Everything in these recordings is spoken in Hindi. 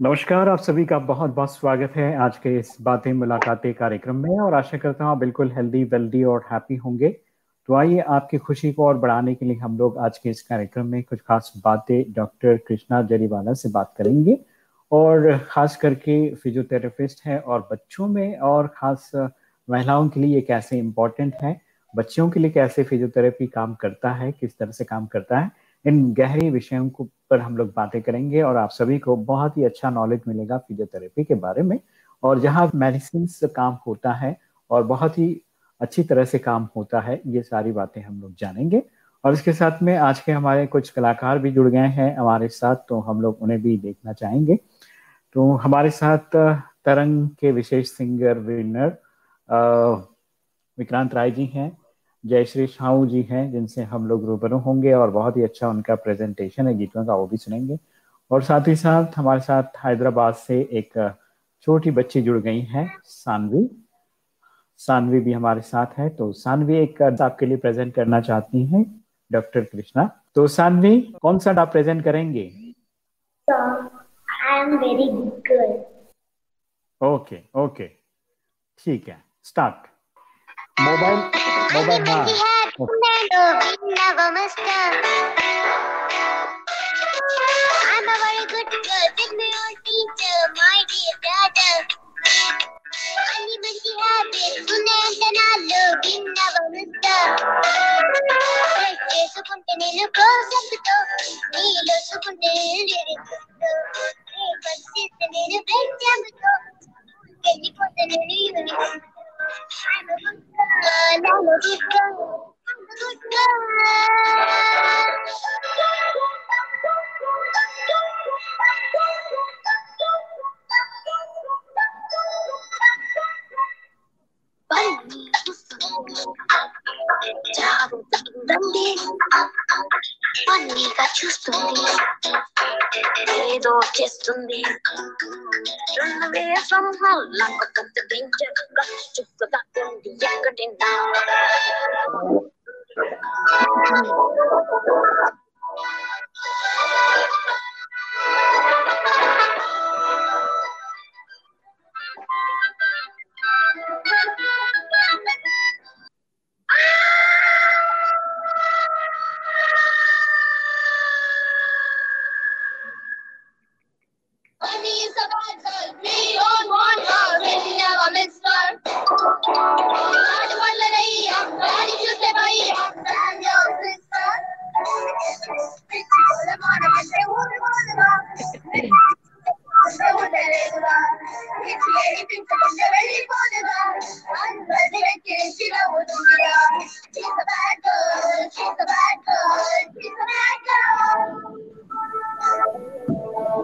नमस्कार, आप सभी का बहुत बहुत स्वागत है आज के इस बातें मुलाकातें कार्यक्रम में और आशा करता हूँ आप बिल्कुल हेल्दी वेल्दी और हैप्पी होंगे। तो आइए आपकी खुशी को और बढ़ाने के लिए हम लोग आज के इस कार्यक्रम में कुछ खास बातें डॉक्टर कृष्णा जरीवाला से बात करेंगे। और खास करके फिजियोथेरेपिस्ट है और बच्चों में और खास महिलाओं के लिए ये कैसे इम्पोर्टेंट है बच्चों के लिए कैसे फिजियोथेरेपी काम करता है, किस तरह से काम करता है इन गहरी विषयों को पर हम लोग बातें करेंगे और आप सभी को बहुत ही अच्छा नॉलेज मिलेगा फिजियोथेरेपी के बारे में। और जहाँ मेडिसिन काम होता है और बहुत ही अच्छी तरह से काम होता है, ये सारी बातें हम लोग जानेंगे। और इसके साथ में आज के हमारे कुछ कलाकार भी जुड़ गए हैं हमारे साथ तो हम लोग उन्हें भी देखना चाहेंगे। तो हमारे साथ तरंग के विशेष सिंगर विनर विक्रांत राय जी हैं। जयश्री साहू जी हैं जिनसे हम लोग रूबरू होंगे और बहुत ही अच्छा उनका प्रेजेंटेशन है गीतों का वो भी सुनेंगे। और साथ ही साथ हमारे साथ हैदराबाद से एक छोटी बच्ची जुड़ गई है सानवी। सानवी भी हमारे साथ है तो सानवी एक आपके लिए प्रेजेंट करना चाहती हैं डॉक्टर कृष्णा। तो सानवी कौन सा आप प्रेजेंट करेंगे? ओके ओके ठीक है start mobile mobile I'm a very good girl my own teacher, my dear brother. Ani mandi habit, tunne antanalu, ginna vanusta. Chesukunte nenu kosaputo, neelo sukunte nirikusto. Rebasite nenu vetyamuto, kellipote nenu yuvisto. Bandi, ఫన్నీగా చూస్తుంది ఏదో చేస్తుంది రెండు వేసం వల్ల కొత్త పెంచగా చుక్కగా ఉంది ఎక్కడి Ah! is a bad girl. We don't want her. We never miss her. Not one Lanaya. Not if you say Bahia. And your sister. She's a bad girl, she's a bad girl, she's a bad girl.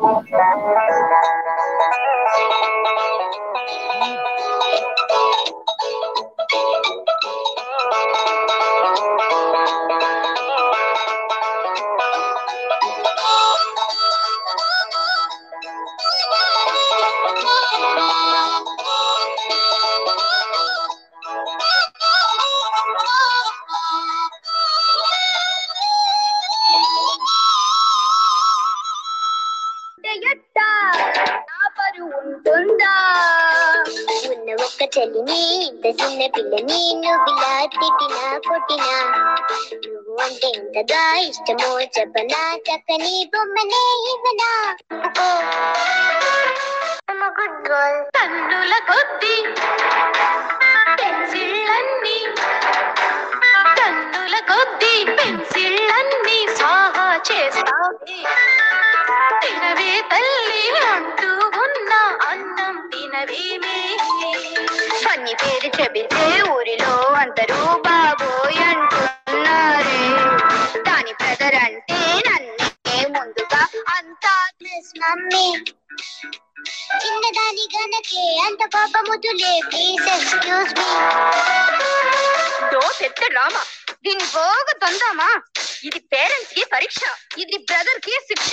Thank you. ఇంత చిన్న పిల్లని నువ్విలా తిట్టినా కొట్టినా. నువ్వు అంటే ఎంతగా ఇష్టమో చెప్పనా చక్కని బొమ్మనే ఇవ్వనా? గుడ్ గర్ల్ కన్నుల కొద్ది పెన్సిళ్ళన్నీ. కన్నుల కొద్ది పెన్సిళ్ళన్నీ సాహా చేస్తావే. తినవే తల్లి అంటూ ఉన్న అన్నం తినవేమే. అన్ని పేరు చెబితే ఊరిలో అందరూ బాబోయ్ అంటున్నారే. దాని బ్రదర్ అంటే నన్నే ముందుగా అంతా మమ్మీ. చిన్నదాని గనకే అంత కోపముతులే ప్లీజ్ ఎక్స్క్యూజ్ మీ దో పెద్ద డ్రామా. దీన్ని బాగా తందామా? ఇది పేరెంట్స్కి పరీక్ష ఇది బ్రదర్కి శిక్ష.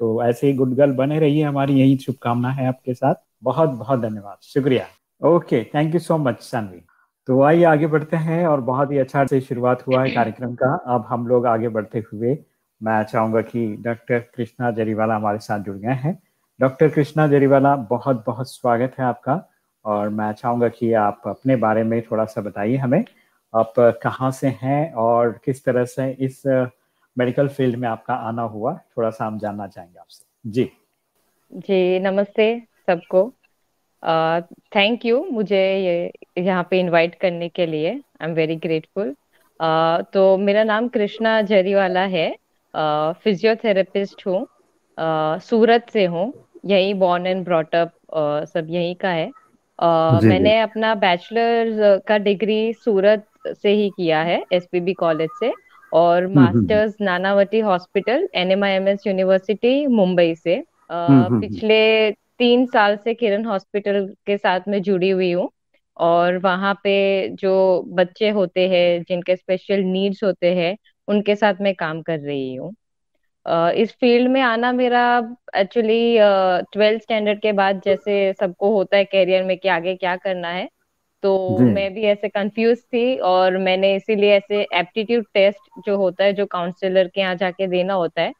तो ऐसे ही गुड गर्ल बने रहिए हमारी, यही शुभकामना है आपके साथ। बहुत बहुत धन्यवाद। शुक्रिया। Okay thank you so much Sanvi तो आइए आगे बढ़ते हैं और बहुत ही अच्छा से शुरुआत हुआ है कार्यक्रम का। अब हम लोग आगे बढ़ते हुए, मैं चाहूँगा कि डॉक्टर कृष्णा जरीवाला हमारे साथ जुड़ गए हैं। डॉक्टर कृष्णा जरीवाला, बहुत बहुत स्वागत है आपका। और मैं चाहूँगा कि आप अपने बारे में थोड़ा सा बताइए हमें। आप कहाँ से हैं और किस तरह से इस मेडिकल फ़ील्ड में आपका आना हुआ थोड़ा सा हम जानना चाहेंगे आपसे। जी। जी नमस्ते सबको। थैंक यू मुझे ये यहाँ पे इनवाइट करने के लिए। आई एम वेरी ग्रेटफुल तो मेरा नाम कृष्णा जरीवाला है। फिजियोथेरेपिस्ट हूँ। सूरत से हूँ। यही बॉर्न एंड ब्रॉटअप सब यही का है। Uh, मैंने अपना बैचलर का डिग्री सूरत से ही किया है एसपीबी कॉलेज से। और masters Nanavati hospital NMIMS university Mumbai से। पिछले तीन साल से किरण हॉस्पिटल के साथ में जुड़ी हुई हूँ और वहाँ पे जो बच्चे होते हैं जिनके स्पेशल नीड्स होते हैं उनके साथ मैं काम कर रही हूँ। इस फ़ील्ड में आना मेरा एक्चुअली ट्वेल्थ स्टैंडर्ड के बाद जैसे सबको होता है करियर में कि आगे क्या करना है तो मैं भी ऐसे कंफ्यूज थी और मैंने इसीलिए ऐसे एप्टीट्यूड टेस्ट जो होता है जो काउंसलर के यहाँ जाके देना होता है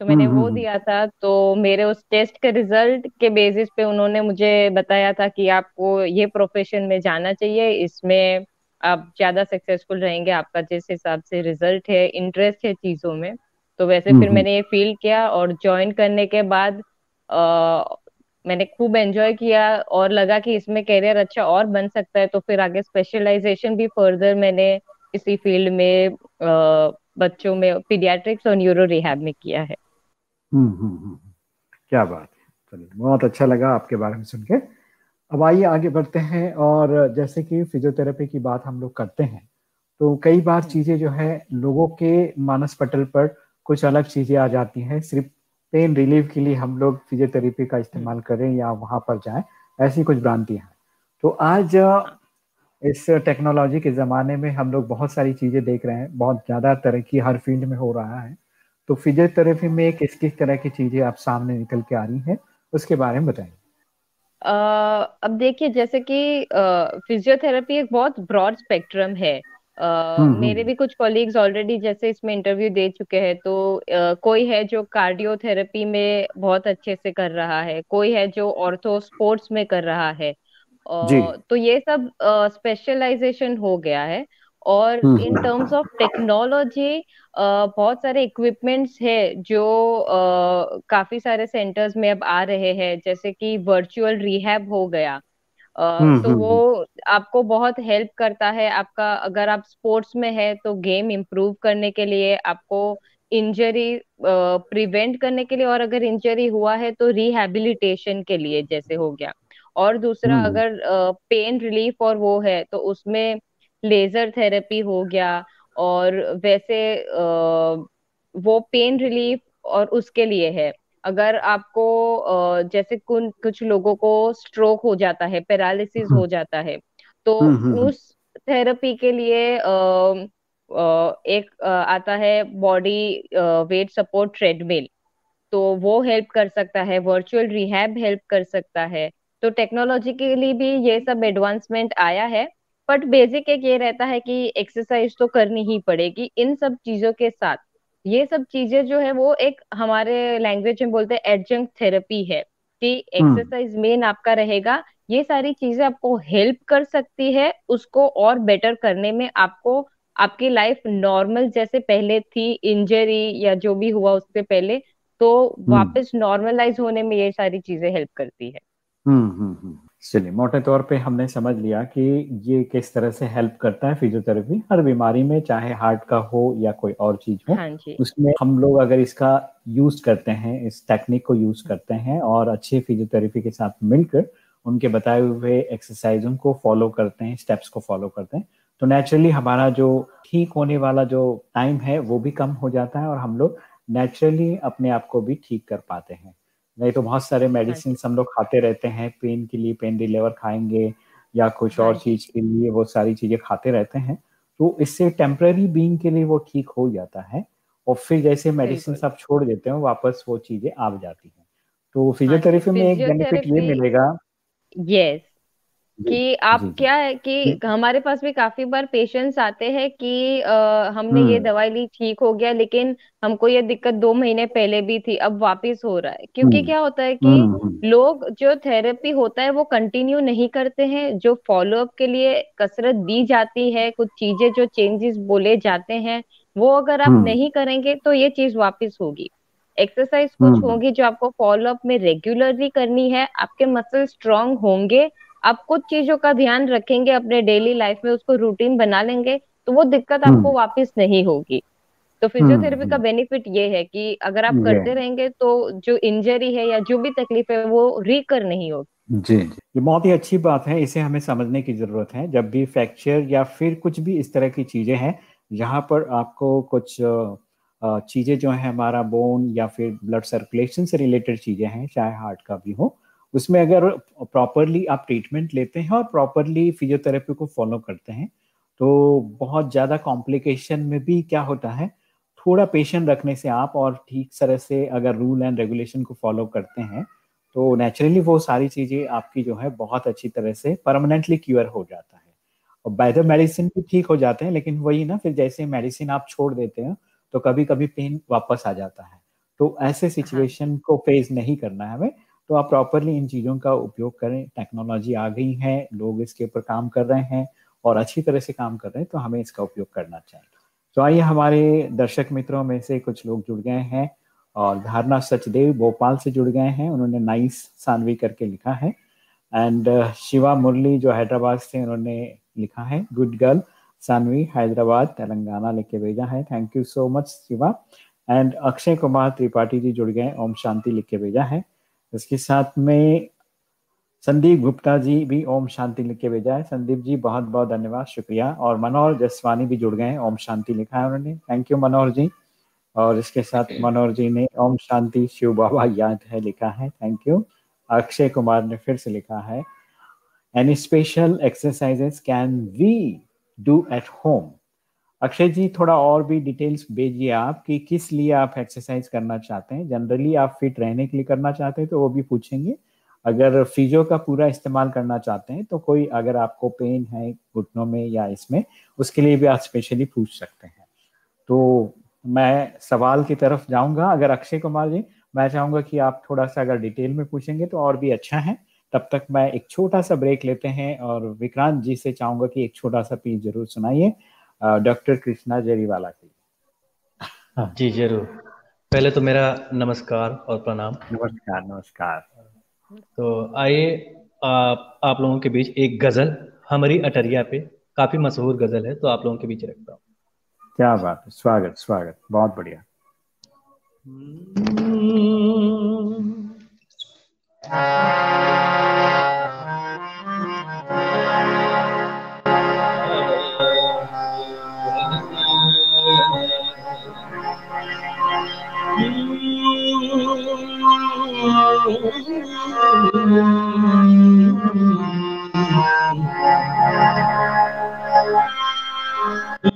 तो मैंने वो दिया था। तो मेरे उस टेस्ट के रिज़ल्ट के बेसिस पे उन्होंने मुझे बताया था कि आपको ये प्रोफेशन में जाना चाहिए इसमें आप ज़्यादा सक्सेसफुल रहेंगे आपका जिस हिसाब से रिज़ल्ट है इंटरेस्ट है चीज़ों में। तो वैसे फिर मैंने ये फील किया और ज्वाइन करने के बाद मैंने खूब एंजॉय किया और लगा कि इसमें करियर अच्छा और बन सकता है तो फिर आगे स्पेशलाइजेशन भी फर्दर मैंने इसी फ़ील्ड में बच्चों में पीडियाट्रिक्स और न्यूरो रिहैब में किया है। हम्म हम्म, हम्म हम्म। क्या बात है। चलिए बहुत अच्छा लगा आपके बारे में सुन के। अब आइए आगे बढ़ते हैं और जैसे कि फिजियोथेरेपी की बात हम लोग करते हैं तो कई बार चीज़ें जो है लोगों के मानस पटल पर कुछ अलग चीज़ें आ जाती हैं सिर्फ़ पेन रिलीफ के लिए हम लोग फिजियोथेरेपी का इस्तेमाल करें या वहाँ पर जाएँ ऐसी कुछ भ्रांतियाँ हैं। तो आज इस टेक्नोलॉजी के ज़माने में हम लोग बहुत सारी चीज़ें देख रहे हैं बहुत ज़्यादा तरक्की हर फ़ील्ड में हो रहा है। तो फिजियोथेरेपी में किस किस तरह की चीज़ें आप सामने निकल के आ रही हैं उसके बारे में बताइए अब देखिए जैसे कि फिजियोथेरेपी एक बहुत ब्रॉड स्पेक्ट्रम है। मेरे भी कुछ कॉलीग्स ऑलरेडी जैसे इसमें इंटरव्यू दे चुके हैं तो कोई है जो कार्डियोथेरेपी में बहुत अच्छे से कर रहा है कोई है जो ऑर्थो स्पोर्ट्स में कर रहा है तो ये सब स्पेशलाइजेशन हो गया है और इन टर्म्स ऑफ़ टेक्नोलॉजी बहुत सारे इक्विपमेंट्स है जो uh, काफ़ी सारे सेंटर्स में अब आ रहे हैं जैसे कि वर्चुअल रिहैब हो गया तो वो आपको बहुत हेल्प करता है। आपका अगर आप स्पोर्ट्स में है तो गेम इम्प्रूव करने के लिए आपको इंजरी प्रिवेंट करने के लिए और अगर इंजरी हुआ है तो रिहेबिलिटेशन के लिए जैसे हो गया। और दूसरा अगर पेन रिलीफ और वो है तो उसमें लेजर थेरेपी हो गया। और वैसे वो पेन रिलीफ और उसके लिए है। अगर आपको जैसे कुछ लोगों को स्ट्रोक हो जाता है पैरालिसिस हो जाता है तो उस थेरेपी के लिए एक आता है बॉडी वेट सपोर्ट ट्रेडमिल तो वो हेल्प कर सकता है वर्चुअल रिहैब हेल्प कर सकता है तो टेक्नोलॉजी के लिए भी ये सब एडवांसमेंट आया है बट बेसिक एक ये रहता है कि एक्सरसाइज तो करनी ही पड़ेगी इन सब चीज़ों के साथ। ये सब चीज़ें जो है वो एक हमारे लैंग्वेज में बोलते हैं एडजंक्ट थेरेपी है कि एक्सरसाइज मेन आपका रहेगा। ये सारी चीज़ें आपको हेल्प कर सकती है उसको और बेटर करने में आपको आपकी लाइफ नॉर्मल जैसे पहले थी इंजरी या जो भी हुआ उससे पहले तो वापस नॉर्मलाइज होने में ये सारी चीज़ें हेल्प करती है। हम्म हम्म हम्म। चलिए मोटे तौर पे हमने समझ लिया कि ये किस तरह से हेल्प करता है फिजियोथेरेपी हर बीमारी में चाहे हार्ट का हो या कोई और चीज़ हो हाँ उसमें हम लोग अगर इसका यूज़ करते हैं इस टेक्निक को यूज़ करते हैं और अच्छे फिजियोथेरेपी के साथ मिलकर उनके बताए हुए एक्सरसाइजों को फॉलो करते हैं स्टेप्स को फॉलो करते हैं तो नेचुरली हमारा जो ठीक होने वाला जो टाइम है वो भी कम हो जाता है और हम लोग नेचुरली अपने आप को भी ठीक कर पाते हैं। नहीं तो बहुत सारे मेडिसिन हम लोग खाते रहते हैं पेन के लिए पेन रिलीवर खाएँगे या कुछ और हाँ चीज़ के लिए वो सारी चीज़ें खाते रहते हैं तो इससे टेम्पररी बींग के लिए वो ठीक हो जाता है और फिर जैसे मेडिसिन आप छोड़ देते हैं वापस वो चीज़ें आ जाती हैं। तो फिजियोथेरेपी में एक बेनिफिट ये मिलेगा। यस कि आप जी। क्या है कि हमारे पास भी काफ़ी बार पेशेंट्स आते हैं कि अ, हमने ये हम्म। दवाई ली ठीक हो गया लेकिन हमको ये दिक्कत दो महीने पहले भी थी अब वापस हो रहा है क्योंकि हम्म। क्या होता है कि हम्म, हम्म, लोग जो थेरेपी होता है वो कंटिन्यू नहीं करते हैं जो फॉलोअप के लिए कसरत दी जाती है कुछ चीज़ें जो चेंजेस बोले जाते हैं वो अगर आप हम्म। नहीं करेंगे तो ये चीज़ वापस होगी एक्सरसाइज कुछ हम्म। होगी जो आपको फॉलो अप में रेगुलरली करनी है आपके मसल स्ट्रांग होंगे आप कुछ चीज़ों का ध्यान रखेंगे अपने डेली लाइफ में उसको रूटीन बना लेंगे तो वो दिक्कत हम्म। आपको वापस नहीं होगी। तो फिजियोथेरेपी का हम्म। बेनिफिट ये है कि अगर आप करते रहेंगे तो जो इंजरी है या जो भी तकलीफ़ है वो रिकर नहीं होगी। जी जी। ये बहुत ही अच्छी बात है इसे हमें समझने की ज़रूरत है। जब भी फ्रैक्चर या फिर कुछ भी इस तरह की चीज़ें हैं जहाँ पर आपको कुछ चीज़ें जो है हमारा बोन या फिर ब्लड सर्कुलेशन से रिलेटेड चीज़ें हैं चाहे हार्ट का भी हो उसमें अगर प्रॉपरली आप ट्रीटमेंट लेते हैं और प्रॉपरली फिजियोथेरेपी को फॉलो करते हैं तो बहुत ज़्यादा कॉम्प्लिकेशन में भी क्या होता है थोड़ा पेशेंट रखने से आप और ठीक तरह से अगर रूल एंड रेगुलेशन को फॉलो करते हैं तो नेचुरली वो सारी चीज़ें आपकी जो है बहुत अच्छी तरह से परमानेंटली क्योर हो जाता है। और बाय द मेडिसिन भी ठीक हो जाते हैं लेकिन वही ना फिर जैसे मेडिसिन आप छोड़ देते हैं तो कभी कभी पेन वापस आ जाता है। तो ऐसे सिचुएशन को फेस नहीं करना है हमें। तो आप प्रॉपरली इन चीज़ों का उपयोग करें। टेक्नोलॉजी आ गई है, लोग इसके ऊपर काम कर रहे हैं और अच्छी तरह से काम कर रहे हैं तो हमें इसका उपयोग करना चाहिए। तो आइए हमारे दर्शक मित्रों में से कुछ लोग जुड़ गए हैं और धारणा सचदेव भोपाल से जुड़ गए हैं। उन्होंने नाइस सानवी करके लिखा है। एंड शिवा मुरली जो हैदराबाद से उन्होंने लिखा है। गुड गर्ल सानवी, हैदराबाद, तेलंगाना लेके भेजा है। Thank you so much Shiva. And Akshay Kumar Tripathi ji जुड़ गए ओम शांति लिख के भेजा है। इसके साथ में संदीप गुप्ता जी भी ओम शांति लिख के भेजा है। संदीप जी बहुत बहुत धन्यवाद, शुक्रिया। और मनोहर जसवानी भी जुड़ गए हैं, ओम शांति लिखा है उन्होंने। Thank you Manohar ji. और इसके साथ मनोहर जी ने ओम शांति शिव बाबा याद है लिखा है। थैंक यू अक्षय कुमार ने फिर से लिखा है। Any special exercises can we do at home Akshay ji, थोड़ा और भी डिटेल्स भेजिए आप कि किस लिए आप एक्सरसाइज करना चाहते हैं। जनरली आप फिट रहने के लिए करना चाहते हैं तो वो भी पूछेंगे। अगर फिजो का पूरा इस्तेमाल करना चाहते हैं तो कोई अगर आपको पेन है घुटनों में या इसमें, उसके लिए भी आप स्पेशली पूछ सकते हैं। तो मैं सवाल की तरफ़ जाऊँगा। अगर अक्षय कुमार जी, मैं चाहूँगा कि आप थोड़ा सा अगर डिटेल में पूछेंगे तो और भी अच्छा है। तब तक मैं एक छोटा सा ब्रेक लेते हैं और विक्रांत जी से चाहूँगा कि एक छोटा सा पीस ज़रूर सुनाइए। डॉक्टर कृष्णा जेरीवाला की जी ज़रूर। पहले तो मेरा नमस्कार और प्रणाम। नमस्कार नमस्कार। तो आइए आप आप लोगों के बीच एक गज़ल हमारी अटरिया पे काफ़ी मशहूर गज़ल है तो आप लोगों के बीच रखता हूँ। क्या बात है स्वागत स्वागत बहुत बढ़िया।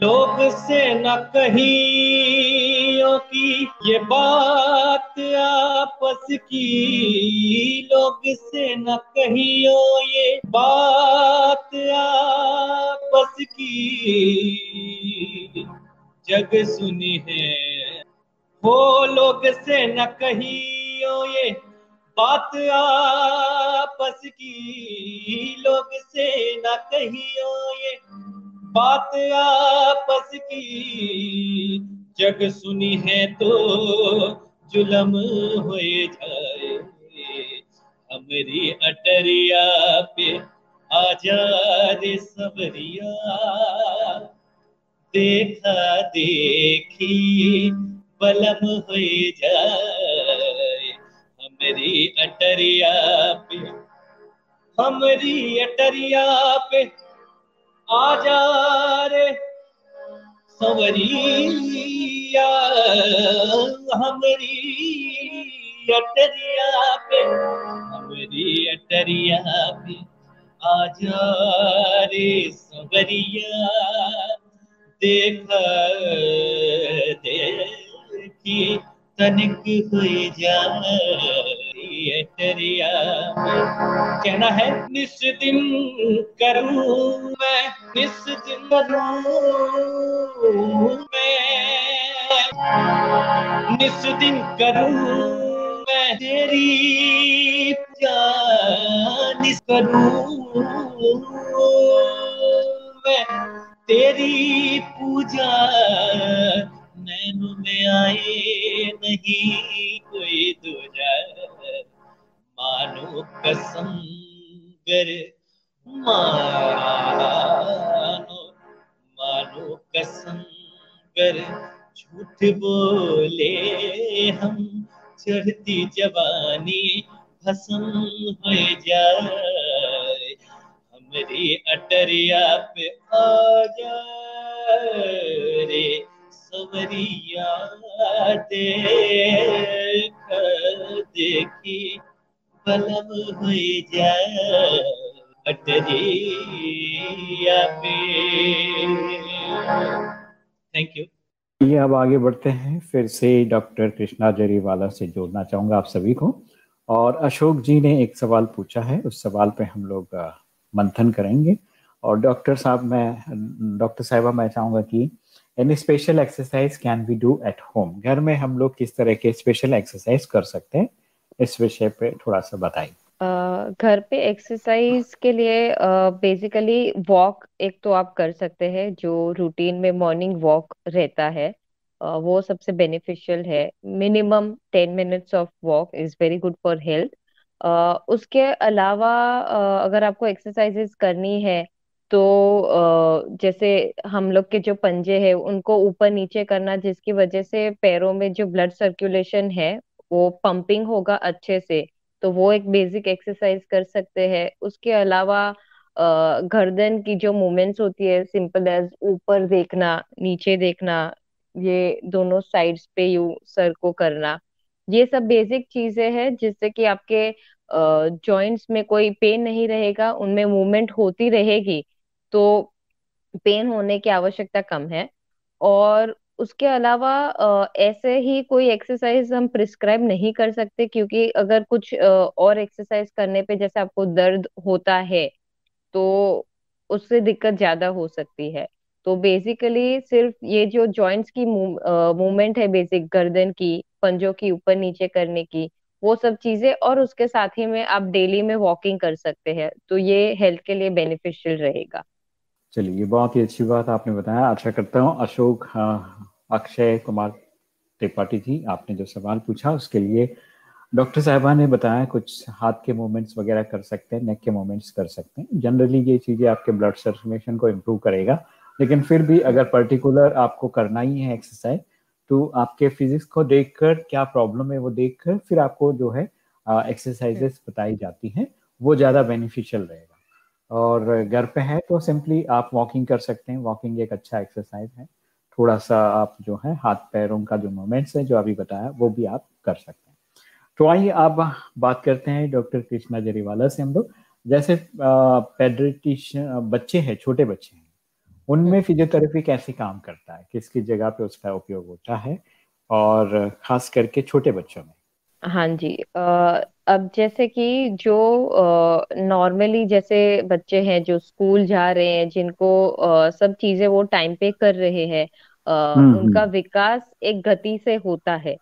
लोग से न कहियो की ये बात आपस की। लोग से न कहियो ये बात आपस की। जग सुनी है हो लोग से न कहियो ये बात आपस की। लोग से न कहियो ये बात आपस की। जग सुनी है तो जुलम हो जाए। हमारी अटरिया पे आजा रे सबरिया। देखा देखी बलम हो जाए। हमारी अटरिया पे हमारी अटरिया पे आजा रे। सवरिया हमारी अटरिया पे हमारी अटरिया पे आजा रे सवरिया देख देखी तनिक हुई जा अटरिया कहना है, निस दिन करूँ मैं, निस दिन करूँ मैं। निस दिन करूँ मैं तेरी जानिस करूँ मैं तेरी पूजा नैनों में आए नहीं कोई दूजा मानो कसम कर मानो मानो कसम कर झूठ बोले हम। चढ़ती जवानी भसम हो जाए। हमारी अटरिया पे आ जा सवरिया देख देखी बलम हो जाए अटरिया थैंक यू ये अब आगे बढ़ते हैं, फिर से डॉक्टर कृष्णा जरीवाला से जोड़ना चाहूँगा आप सभी को। और अशोक जी ने एक सवाल पूछा है, उस सवाल पे हम लोग मंथन करेंगे। और डॉक्टर साहब, मैं, डॉक्टर साहिबा, मैं चाहूँगा कि any special exercise can be do at home घर में हम लोग किस तरह के स्पेशल एक्सरसाइज कर सकते हैं? इस विषय पे थोड़ा सा बताइए। घर पे एक्सरसाइज के लिए बेसिकली वॉक एक तो आप कर सकते हैं, जो रूटीन में मॉर्निंग वॉक रहता है। वो सबसे बेनिफिशियल है। Minimum ten minutes of walk is very good for health उसके अलावा अगर आपको एक्सरसाइजेस करनी है तो जैसे हम लोग के जो पंजे हैं, उनको ऊपर नीचे करना जिसकी वजह से पैरों में जो ब्लड सर्कुलेशन है, वो पंपिंग होगा अच्छे से तो वो एक बेसिक एक्सरसाइज कर सकते हैं। उसके अलावा गर्दन की जो मूवमेंट्स होती है, सिंपल एज ऊपर देखना, नीचे देखना, ये दोनों साइड्स पे यू, सर को करना। ये सब बेसिक चीज़ें हैं जिससे कि आपके जॉइंट्स में कोई पेन नहीं रहेगा, उनमें मूवमेंट होती रहेगी। तो पेन होने की आवश्यकता कम है। और उसके अलावा ऐसे ही कोई एक्सरसाइज हम प्रिस्क्राइब नहीं कर सकते क्योंकि अगर कुछ और एक्सरसाइज करने पे जैसे आपको दर्द होता है तो उससे दिक्कत ज़्यादा हो सकती है। तो बेसिकली सिर्फ़ ये जो जॉइंट्स की मूवमेंट है बेसिक गर्दन की, पंजों की, ऊपर नीचे करने की, वो सब चीज़ें और उसके साथ ही में आप डेली में वॉकिंग कर सकते हैं तो ये हेल्थ के लिए बेनिफिशियल रहेगा। चलिए ये बहुत ही अच्छी बात आपने बताया। आशा करता हूँ अशोक हाँ, अक्षय कुमार त्रिपाठी जी आपने जो सवाल पूछा उसके लिए डॉक्टर साहबा ने बताया कुछ हाथ के मूवमेंट्स वगैरह कर सकते हैं नेक के मूवमेंट्स कर सकते हैं। जनरली ये चीज़ें आपके ब्लड सर्कुलेशन को इम्प्रूव करेगा। लेकिन फिर भी अगर पर्टिकुलर आपको करना ही है एक्सरसाइज तो आपके फिजिक्स को देखकर क्या प्रॉब्लम है वो देखकर फिर आपको जो है एक्सरसाइजेस बताई जाती हैं। वो ज़्यादा बेनिफिशियल रहेगा। और घर पे है तो सिंपली आप वॉकिंग कर सकते हैं। वॉकिंग एक अच्छा एक्सरसाइज है। थोड़ा सा आप जो है हाथ पैरों का जो मूवमेंट्स है जो अभी बताया वो भी आप कर सकते हैं। तो आइए आप बात करते हैं डॉक्टर कृष्णा जरीवाला से हम लोग। जैसे पेड्रिटिशियन बच्चे हैं छोटे बच्चे हैं उनमें फिजियोथेरेपी कैसे काम करता है? किसकी जगह पे उसका उपयोग होता है? और खास करके छोटे बच्चों में। हाँ जी। अ, अब जैसे कि जो नॉर्मली जैसे बच्चे हैं जो स्कूल जा रहे हैं जिनको अ, सब चीज़ें वो टाइम पे कर रहे हैं अ, हम्म उनका हम्म। विकास एक गति से होता है।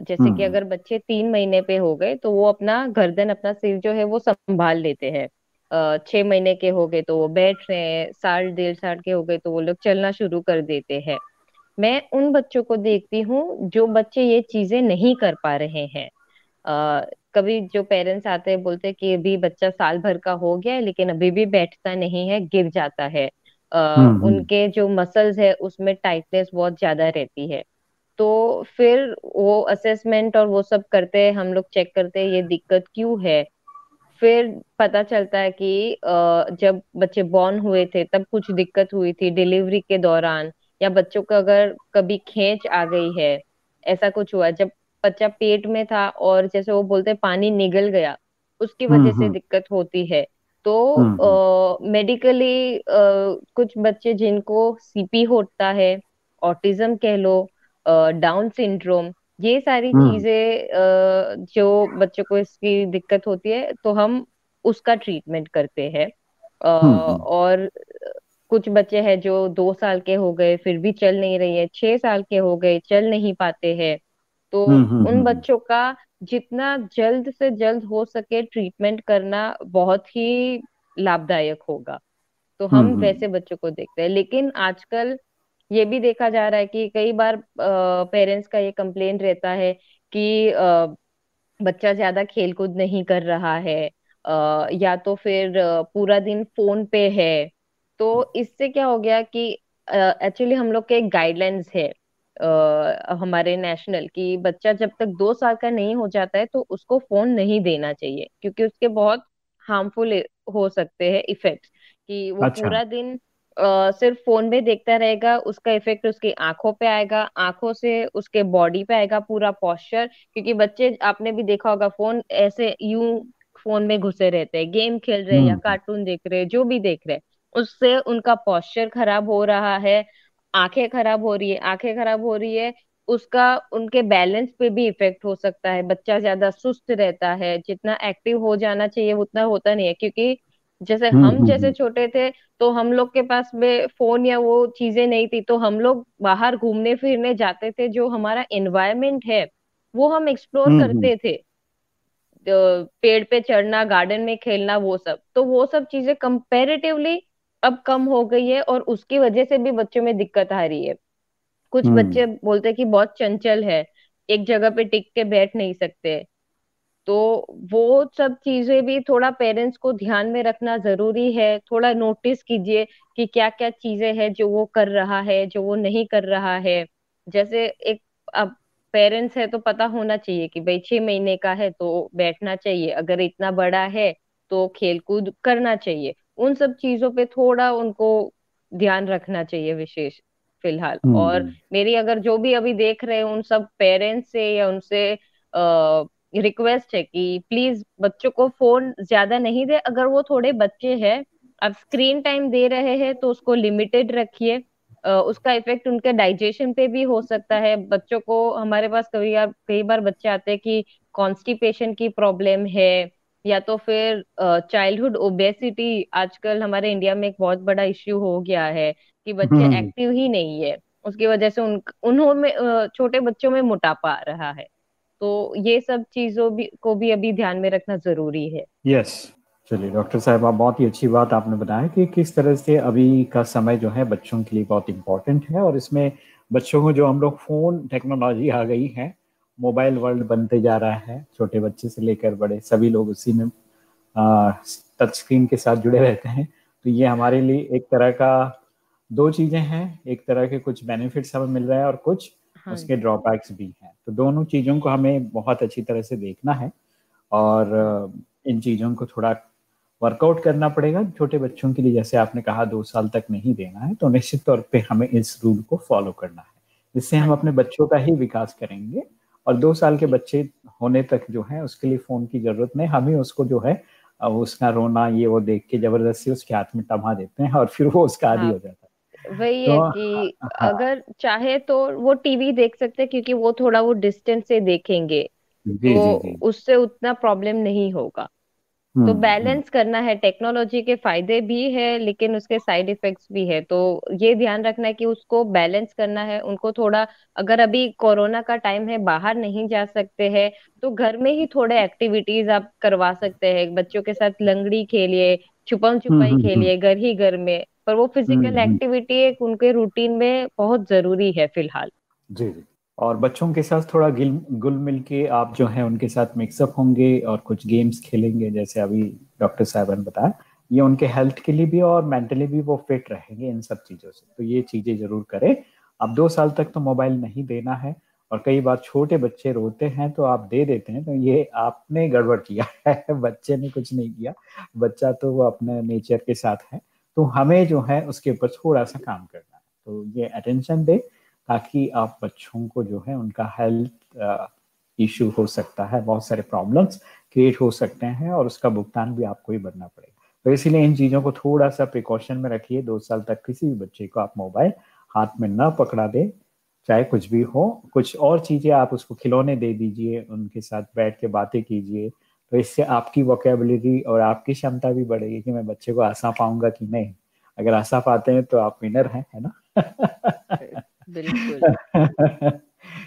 जैसे कि हम्म। अगर बच्चे तीन महीने पे हो गए तो वो अपना गर्दन अपना सिर जो है वो संभाल लेते हैं। अ, छह महीने के हो गए तो वो बैठ रहे हैं साल डेढ़ साल के हो गए तो वो लोग चलना शुरू कर देते हैं। मैं उन बच्चों को देखती हूँ जो बच्चे ये चीज़ें नहीं कर पा रहे हैं। आ, कभी जो पेरेंट्स आते हैं बोलते हैं कि अभी बच्चा साल भर का हो गया है लेकिन अभी भी बैठता नहीं है गिर जाता है। हम्म उनके जो मसल्स है उसमें टाइटनेस बहुत ज़्यादा रहती है। तो फिर वो असेसमेंट और वो सब करते हैं हम लोग चेक करते हैं ये दिक्कत क्यों है? फिर पता चलता है कि जब बच्चे बॉर्न हुए थे तब कुछ दिक्कत हुई थी डिलीवरी के दौरान या बच्चों को अगर कभी खींच आ गई है ऐसा कुछ हुआ जब बच्चा पेट में था और जैसे वो बोलते हैं पानी निगल गया उसकी हम्म, वजह से हम्म। दिक्कत होती है तो हम्म, मेडिकली कुछ बच्चे जिनको सीपी होता है ऑटिज्म कह लो डाउन सिंड्रोम ये सारी हम्म। चीज़ें जो बच्चों को इसकी दिक्कत होती है तो हम उसका ट्रीटमेंट करते हैं हम्म। और कुछ बच्चे हैं जो दो साल के हो गए फिर भी चल नहीं रही है छह साल के हो गए चल नहीं पाते हैं तो हम्म, हम्म, उन हम्म। बच्चों का जितना जल्द से जल्द हो सके ट्रीटमेंट करना बहुत ही लाभदायक होगा। तो हम। वैसे बच्चों को देखते हैं। लेकिन आजकल ये भी देखा जा रहा है कि कई बार पेरेंट्स का ये कंप्लेन रहता है कि अ, बच्चा ज़्यादा खेल कूद नहीं कर रहा है अ, या तो फिर पूरा दिन फ़ोन पे है। तो इससे क्या हो गया कि एक्चुअली हम लोग के गाइडलाइंस है। अ, हमारे नेशनल कि बच्चा जब तक दो साल का नहीं हो जाता है तो उसको फ़ोन नहीं देना चाहिए क्योंकि उसके बहुत हार्मफुल हो सकते हैं इफेक्ट्स कि वो अच्छा। पूरा दिन सिर्फ़ फ़ोन में देखता रहेगा उसका इफ़ेक्ट उसकी आँखों पे आएगा आँखों से उसके बॉडी पे आएगा पूरा पॉस्चर क्योंकि बच्चे आपने भी देखा होगा फ़ोन ऐसे यूँ फ़ोन में घुसे रहते हैं गेम खेल रहे हैं या हम्म, कार्टून देख रहे हैं जो भी देख रहे हैं उससे उनका पॉस्चर खराब हो रहा है आँखें खराब हो रही है आँखें खराब हो रही है उसका उनके बैलेंस पे भी इफ़ेक्ट हो सकता है बच्चा ज़्यादा सुस्त रहता है जितना एक्टिव हो जाना चाहिए उतना होता नहीं है क्योंकि जैसे हम्म, हम हम्म, जैसे हम्म। छोटे थे तो हम लोग के पास में फ़ोन या वो चीज़ें नहीं थी तो हम लोग बाहर घूमने फिरने जाते थे जो हमारा एनवायरमेंट है वो हम एक्सप्लोर। करते थे पेड़ पे चढ़ना गार्डन में खेलना वो सब तो वो सब चीज़ें कंपैरेटिवली अब कम हो गई है और उसकी वजह से भी बच्चों में दिक्कत आ रही है। कुछ हम्म, बच्चे बोलते हैं कि बहुत चंचल है एक जगह पे टिक के बैठ नहीं सकते। तो वो सब चीज़ें भी थोड़ा पेरेंट्स को ध्यान में रखना ज़रूरी है। थोड़ा नोटिस कीजिए कि क्या क्या चीज़ें हैं जो वो कर रहा है जो वो नहीं कर रहा है। जैसे एक अब पेरेंट्स है तो पता होना चाहिए कि भाई छह महीने का है तो बैठना चाहिए। अगर इतना बड़ा है तो खेल कूद करना चाहिए। उन सब चीज़ों पे थोड़ा उनको ध्यान रखना चाहिए विशेष फ़िलहाल। और हम्म, मेरी अगर जो भी अभी देख रहे हैं उन सब पेरेंट्स से या उनसे रिक्वेस्ट है कि प्लीज़ बच्चों को फ़ोन ज़्यादा नहीं दे। अगर वो थोड़े बच्चे हैं अब स्क्रीन टाइम दे रहे हैं तो उसको लिमिटेड रखिए। उसका इफ़ेक्ट उनके डाइजेशन पे भी हो सकता है। बच्चों को हमारे पास कई बार कई बार बच्चे आते हैं कि कॉन्स्टिपेशन की प्रॉब्लम है या तो फिर चाइल्डहुड ओबेसिटी आजकल हमारे इंडिया में एक बहुत बड़ा इश्यू हो गया है कि बच्चे हम्म। एक्टिव ही नहीं है उसकी वजह से उन उन्होंने छोटे बच्चों में मोटापा आ रहा है तो ये सब चीज़ों भी को भी अभी ध्यान में रखना ज़रूरी है यस yes. चलिए डॉक्टर साहब आप बहुत ही अच्छी बात आपने बताया कि किस तरह से अभी का समय जो है बच्चों के लिए बहुत इम्पोर्टेंट है और इसमें बच्चों को जो हम लोग फ़ोन टेक्नोलॉजी आ गई है मोबाइल वर्ल्ड बनते जा रहा है छोटे बच्चे से लेकर बड़े सभी लोग उसी में टच स्क्रीन के साथ जुड़े रहते हैं। तो ये हमारे लिए एक तरह का दो चीज़ें हैं एक तरह के कुछ बेनिफिट्स हमें मिल रहे हैं और कुछ हाँ। उसके ड्रॉबैक्स भी हैं। तो दोनों चीज़ों को हमें बहुत अच्छी तरह से देखना है और इन चीज़ों को थोड़ा वर्कआउट करना पड़ेगा छोटे बच्चों के लिए जैसे आपने कहा दो साल तक नहीं देना है तो निश्चित तौर पे हमें इस रूल को फॉलो करना है। इससे हम अपने बच्चों का ही विकास करेंगे। और दो साल के बच्चे होने तक जो है उसके लिए फ़ोन की ज़रूरत नहीं। हम ही उसको जो है उसका रोना ये वो देख के ज़बरदस्ती उसके हाथ में टमा देते हैं और फिर वो उसका आदि हाँ। हो जाता है। वही तो, है तो कि हाँ। अगर चाहे तो वो टीवी देख सकते हैं क्योंकि वो थोड़ा वो डिस्टेंस से देखेंगे जी तो जी जी। उससे उतना प्रॉब्लम नहीं होगा। तो हम्म, हम्म, बैलेंस करना है टेक्नोलॉजी के फ़ायदे भी है लेकिन उसके साइड इफेक्ट्स भी है। तो ये ध्यान रखना है कि उसको बैलेंस करना है उनको थोड़ा अगर अभी कोरोना का टाइम है बाहर नहीं जा सकते हैं तो घर में ही थोड़े एक्टिविटीज़ आप करवा सकते हैं। बच्चों के साथ लंगड़ी खेलिए छुपम हम्म, छुपाई हम्म, हम्म, खेलिए घर ही घर में पर वो फ़िज़िकल हम्म, हम्म, एक्टिविटी एक उनके रूटीन में बहुत ज़रूरी है फ़िलहाल। जी जी। और बच्चों के साथ थोड़ा गिल गुल मिल के आप जो है उनके साथ मिक्सअप होंगे और कुछ गेम्स खेलेंगे, जैसे अभी डॉक्टर साहब ने बताया। ये उनके हेल्थ के लिए भी और मेंटली भी वो फिट रहेंगे इन सब चीज़ों से। तो ये चीज़ें ज़रूर करें। अब दो साल तक तो मोबाइल नहीं देना है और कई बार छोटे बच्चे रोते हैं तो आप दे देते हैं। तो ये आपने गड़बड़ किया है, बच्चे ने कुछ नहीं किया। बच्चा तो वो अपने नेचर के साथ है। तो हमें जो है उसके ऊपर थोड़ा सा काम करना है। तो ये अटेंशन दे। ताकि आप बच्चों को जो है उनका हेल्थ इशू हो सकता है बहुत सारे प्रॉब्लम्स क्रिएट हो सकते हैं और उसका भुगतान भी आपको ही भरना पड़ेगा। तो इसीलिए इन चीज़ों को थोड़ा सा प्रिकॉशन में रखिए। दो साल तक किसी भी बच्चे को आप मोबाइल हाथ में ना पकड़ा दे चाहे कुछ भी हो। कुछ और चीज़ें आप उसको खिलौने दे दीजिए उनके साथ बैठ के बातें कीजिए। तो इससे आपकी वोकेबलरी और आपकी क्षमता भी बढ़ेगी कि मैं बच्चे को आसा पाऊँगा कि नहीं। अगर आसा पाते हैं तो आप विनर हैं है ना? बिल्कुल।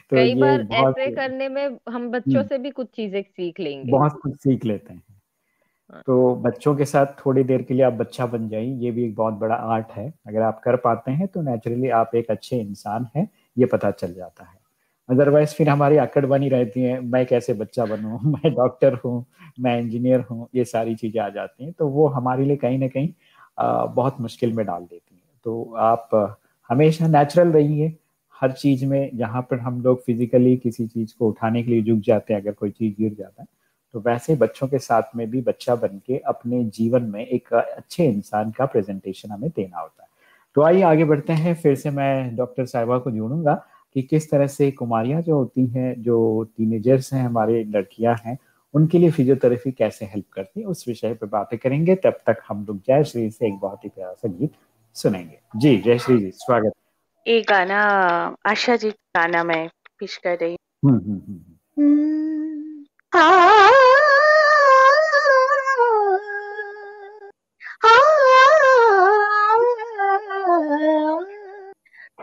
तो कई बार ऐसे करने में हम बच्चों हम्म। से भी कुछ चीज़ें सीख लेंगे। बहुत कुछ सीख लेते हैं। हाँ। तो बच्चों के साथ थोड़ी देर के लिए आप बच्चा बन जाइए ये भी एक बहुत बड़ा आर्ट है। अगर आप कर पाते हैं तो नेचुरली आप एक अच्छे इंसान हैं ये पता चल जाता है। अदरवाइज़ फिर हमारी आकड़ बनी रहती है मैं कैसे बच्चा बनूं? मैं डॉक्टर हूँ मैं इंजीनियर हूँ ये सारी चीज़ें आ जाती हैं। तो वो हमारे लिए कहीं ना कहीं बहुत मुश्किल में डाल देती हैं। तो आप हमेशा नेचुरल रहिए। हर चीज़ में जहाँ पर हम लोग फिजिकली किसी चीज़ को उठाने के लिए झुक जाते हैं, अगर कोई चीज़ गिर जाता है तो वैसे बच्चों के साथ में भी बच्चा बन के अपने जीवन में एक अच्छे इंसान का प्रेजेंटेशन हमें देना होता है। तो आइए आगे बढ़ते हैं। फिर से मैं डॉक्टर साहिबा को जोड़ूँगा कि किस तरह से कुमारियाँ जो होती हैं, जो टीनेजर्स हैं, हमारे लड़कियाँ हैं, उनके लिए फिजियोथेरेपी कैसे हेल्प करती है, उस विषय पर बातें करेंगे। तब तक हम लोग जय श्री से एक बहुत ही प्यारा सा गीत सुनेंगे। जी जय श्री जी स्वागत। ये गाना आशा जी गाना मैं पेश कर रही हूँ। हम्म, हम्म, हम्म,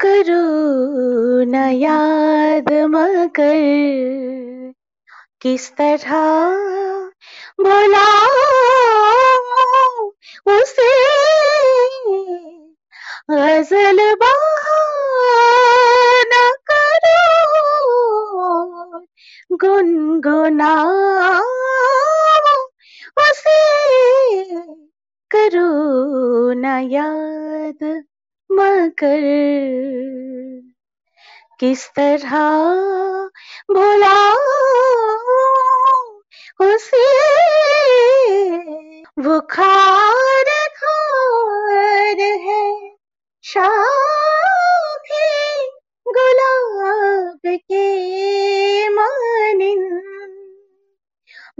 करो न याद मगर किस तरह बोला उसे? गज़ल न करो गुनगुना उसे करो न याद मगर। किस तरह भोला उसे बुखार खार है। शाखे गुलाब के मानिन।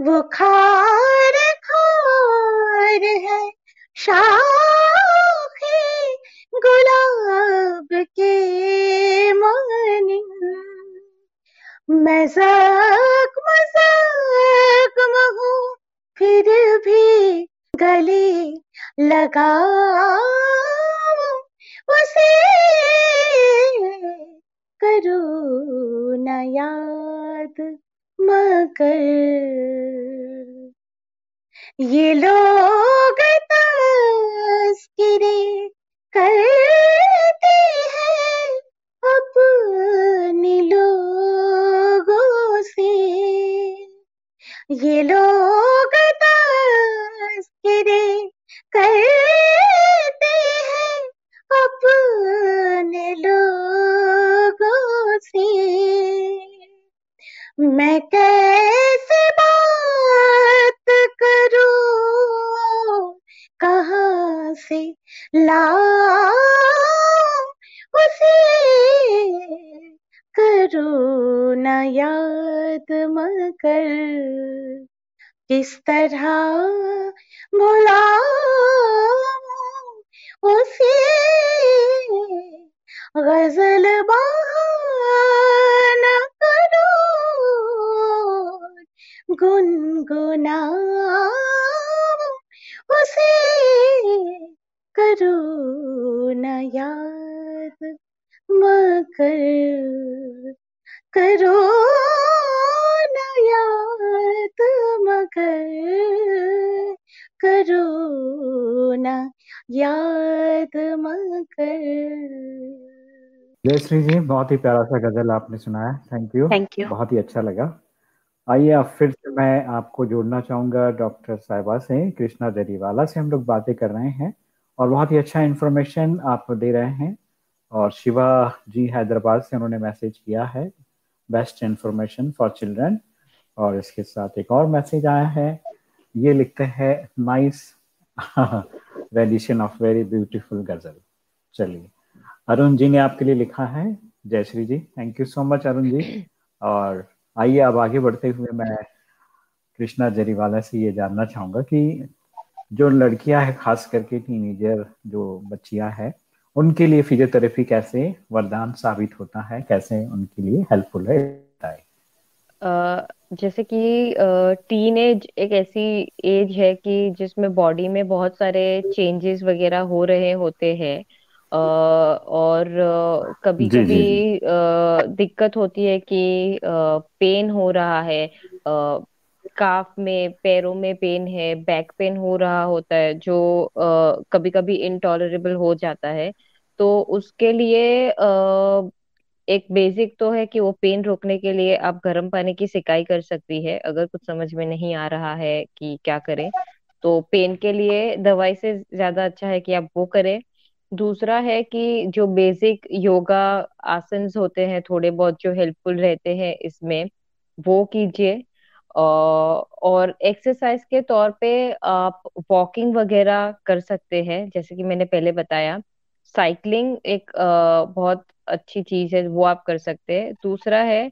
वो खार खार है शाखे गुलाब के मानिन। मैं जख्म जख्म हूँ फिर भी गले लगा करो न याद मगर करो न याद मगर जय श्री जी बहुत ही प्यारा सा गज़ल आपने सुनाया। थैंक यू थैंक यू बहुत ही अच्छा लगा। आइए अब फिर से मैं आपको जोड़ना चाहूँगा डॉक्टर साहिबा से कृष्णा जरीवाला से हम लोग बातें कर रहे हैं और बहुत ही अच्छा इन्फॉर्मेशन आप दे रहे हैं और शिवा जी हैदराबाद से उन्होंने मैसेज किया है। बेस्ट इंफॉर्मेशन फॉर चिल्ड्रन और इसके साथ एक और मैसेज आया है। ये लिखते हैं nice rendition of very beautiful ghazal चलिए। अरुण जी ने आपके लिए लिखा है। Jayashree ji thank you so much Arun ji. और आइए अब आगे बढ़ते हुए मैं कृष्णा जरीवाला से ये जानना चाहूँगा कि जो लड़कियाँ हैं, खास करके टीनेजर जो बच्चियाँ हैं उनके लिए फिजियोथेरेपी कैसे वरदान साबित होता है कैसे उनके लिए हेल्पफुल है जैसे कि टीन एज एक ऐसी एज है कि जिसमें बॉडी में बहुत सारे चेंजेस वगैरह हो रहे होते हैं। और कभी जी, कभी. दिक्कत होती है कि पेन हो रहा है काफ में पैरों में पेन है बैक पेन हो रहा होता है जो कभी कभी इनटॉलरेबल हो जाता है। तो उसके लिए एक बेसिक तो है कि वो पेन रोकने के लिए आप गर्म पानी की सिकाई कर सकती है। अगर कुछ समझ में नहीं आ रहा है कि क्या करें तो पेन के लिए दवाई से ज़्यादा अच्छा है कि आप वो करें। दूसरा है कि जो बेसिक योगा आसन होते हैं, थोड़े बहुत जो हेल्पफुल रहते हैं इसमें, वो कीजिए। और एक्सरसाइज के तौर पे आप वॉकिंग वगैरह कर सकते हैं, जैसे कि मैंने पहले बताया। साइकिलिंग एक आ, बहुत अच्छी चीज़ है वो आप कर सकते हैं। दूसरा है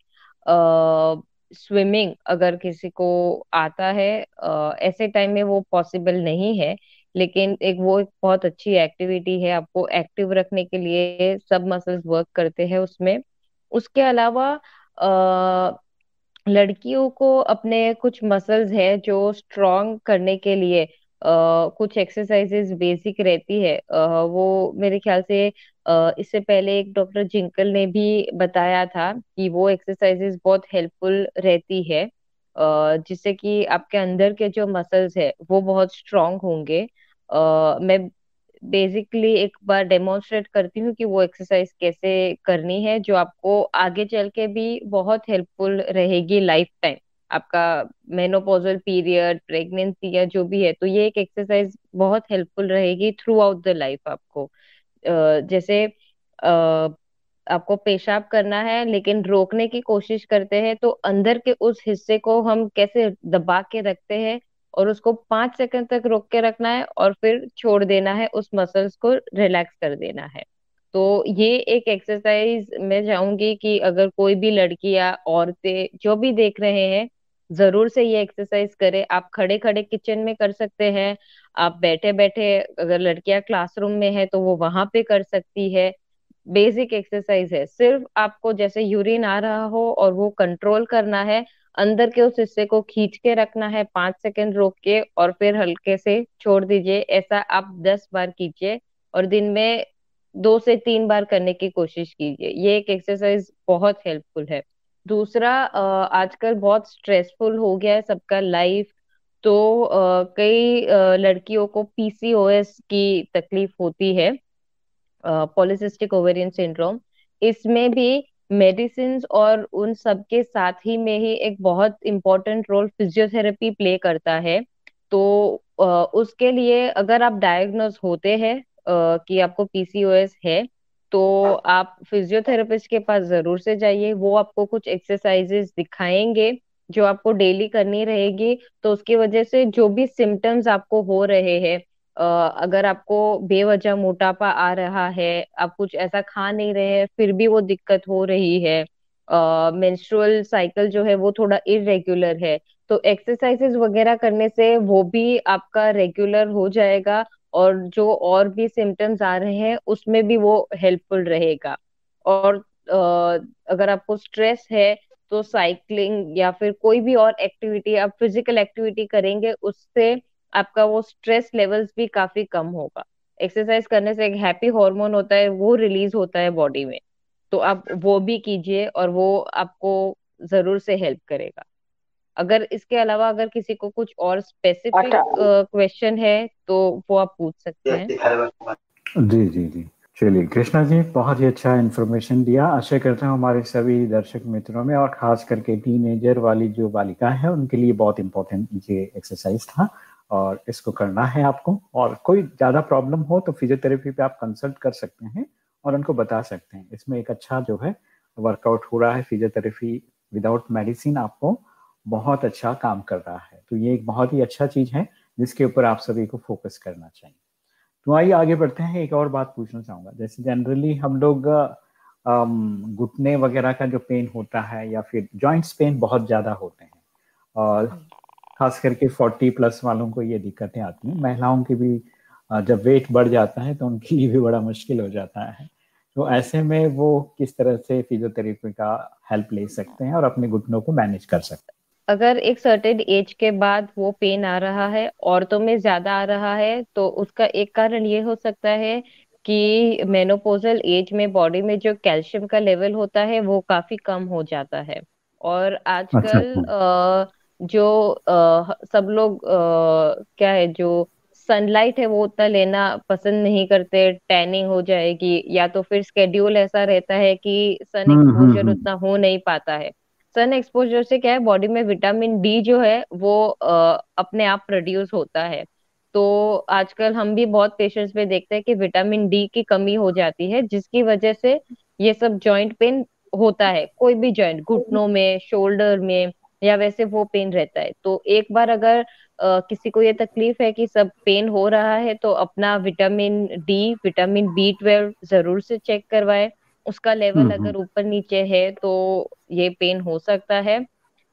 स्विमिंग अगर किसी को आता है आ, ऐसे टाइम में वो पॉसिबल नहीं है लेकिन एक वो एक बहुत अच्छी एक्टिविटी है आपको एक्टिव रखने के लिए सब मसल्स वर्क करते हैं उसमें। उसके अलावा आ, लड़कियों को अपने कुछ मसल्स है जो स्ट्रॉन्ग करने के लिए कुछ एक्सरसाइजेस बेसिक रहती है। आ, वो मेरे ख्याल से आ, इससे पहले एक डॉक्टर जिंकल ने भी बताया था कि वो एक्सरसाइजेस बहुत हेल्पफुल रहती है। जिससे कि आपके अंदर के जो मसल्स है वो बहुत स्ट्रांग होंगे। आ, मैं बेसिकली एक बार डेमोन्स्ट्रेट करती हूँ कि वो एक्सरसाइज कैसे करनी है जो आपको आगे चल के भी बहुत हेल्पफुल रहेगी लाइफ टाइम आपका मेनोपोजल पीरियड प्रेगनेंसी या जो भी है तो ये एक एक्सरसाइज बहुत हेल्पफुल रहेगी थ्रू आउट द लाइफ आपको जैसे आपको पेशाब करना है, लेकिन रोकने की कोशिश करते हैं तो अंदर के उस हिस्से को हम कैसे दबा के रखते हैं और उसको पाँच सेकंड तक रोक के रखना है और फिर छोड़ देना है, उस मसल्स को रिलैक्स कर देना है। तो ये एक एक्सरसाइज मैं चाहूँगी कि अगर कोई भी लड़की या औरतें जो भी देख रहे हैं ज़रूर से ये एक्सरसाइज करें। आप खड़े खड़े किचन में कर सकते हैं। आप बैठे बैठे अगर लड़कियाँ क्लासरूम में है तो वो वहाँ पे कर सकती है। बेसिक एक्सरसाइज है। सिर्फ़ आपको जैसे यूरिन आ रहा हो और वो कंट्रोल करना है, अंदर के उस हिस्से को खींच के रखना है, पाँच सेकेंड रोक के और फिर हल्के से छोड़ दीजिए। ऐसा आप दस बार कीजिए और दिन में दो से तीन बार करने की कोशिश कीजिए। ये एक एक्सरसाइज बहुत हेल्पफुल है। दूसरा आजकल बहुत स्ट्रेसफुल हो गया है सबका लाइफ तो कई लड़कियों को पीसीओएस की तकलीफ़ होती है पॉलिसिस्टिक ओवेरियन सिंड्रोम इसमें भी मेडिसिन और उन सब के साथ ही में ही एक बहुत इम्पोर्टेंट रोल फिजियोथेरेपी प्ले करता है। तो उसके लिए अगर आप डायग्नोज होते हैं कि आपको पीसीओएस है तो आप फिजियोथेरेपिस्ट के पास ज़रूर से जाइए वो आपको कुछ एक्सरसाइजेस दिखाएँगे जो आपको डेली करनी रहेगी तो उसकी वजह से जो भी सिम्टम्स आपको हो रहे हैं अगर आपको बेवजह मोटापा आ रहा है आप कुछ ऐसा खा नहीं रहे हैं फिर भी वो दिक्कत हो रही है मेंस्ट्रुअल साइकिल जो है वो थोड़ा इरेगुलर है तो एक्सरसाइजेस वगैरह करने से वो भी आपका रेगुलर हो जाएगा और जो और भी सिम्टम्स आ रहे हैं, उसमें भी वो हेल्पफुल रहेगा। और अगर आपको स्ट्रेस है तो साइकिलिंग या फिर कोई भी और एक्टिविटी आप फ़िज़िकल एक्टिविटी करेंगे, उससे आपका वो स्ट्रेस लेवल्स भी काफ़ी कम होगा। एक्सरसाइज करने से एक हैप्पी हार्मोन होता है, वो रिलीज़ होता है बॉडी में। तो आप वो भी कीजिए और वो आपको ज़रूर से हेल्प करेगा। अगर इसके अलावा अगर किसी को कुछ और स्पेसिफिक क्वेश्चन है तो वो आप पूछ सकते हैं। जी जी जी। चलिए कृष्णा जी बहुत ही अच्छा इन्फॉर्मेशन दिया। आशा करता हूँ हमारे सभी दर्शक मित्रों में और खास करके टीनेजर वाली जो बालिका है उनके लिए बहुत इंपॉर्टेंट ये एक्सरसाइज था और इसको करना है आपको। और कोई ज़्यादा प्रॉब्लम हो तो फिजियोथेरेपी पे आप कंसल्ट कर सकते हैं और उनको बता सकते हैं। इसमें एक अच्छा जो है वर्कआउट हो रहा है फिजियोथेरेपी विदाउट मेडिसिन आपको बहुत अच्छा काम कर रहा है। तो ये एक बहुत ही अच्छा चीज़ है जिसके ऊपर आप सभी को फोकस करना चाहिए। तो आइए आगे बढ़ते हैं। एक और बात पूछना चाहूँगा। जैसे जनरली हम लोग घुटने वगैरह का जो पेन होता है या फिर जॉइंट्स पेन बहुत ज़्यादा होते हैं। और खास करके फोर्टी प्लस वालों को ये दिक्कतें आती हैं। महिलाओं की भी जब वेट बढ़ जाता है तो उनके लिए भी बड़ा मुश्किल हो जाता है। तो ऐसे में वो किस तरह से फिजियोथेरेपी का हेल्प ले सकते हैं और अपने घुटनों को मैनेज कर सकते हैं? अगर एक सर्टेन एज के बाद वो पेन आ रहा है औरतों में ज़्यादा आ रहा है तो उसका एक कारण ये हो सकता है कि मेनोपोजल एज में बॉडी में जो कैल्शियम का लेवल होता है वो काफ़ी कम हो जाता है और आजकल अच्छा, अच्छा। जो आ, सब लोग आ, क्या है जो सनलाइट है वो उतना लेना पसंद नहीं करते टैनिंग हो जाएगी या तो फिर स्केड्यूल ऐसा रहता है कि सन एक्सपोजर हम्म, हम्म, हम्म। उतना हो नहीं पाता है सन एक्सपोजर से क्या है बॉडी में विटामिन डी जो है वो आ, अपने आप प्रोड्यूस होता है। तो आजकल हम भी बहुत पेशेंट्स में देखते हैं कि विटामिन डी की कमी हो जाती है जिसकी वजह से ये सब जॉइंट पेन होता है कोई भी जॉइंट घुटनों में शोल्डर में या वैसे वो पेन रहता है। तो एक बार अगर आ, किसी को ये तकलीफ़ है कि सब पेन हो रहा है तो अपना vitamin D vitamin B twelve ज़रूर से चेक करवाए। उसका लेवल हम्म, अगर हम्म। ऊपर नीचे है तो ये पेन हो सकता है।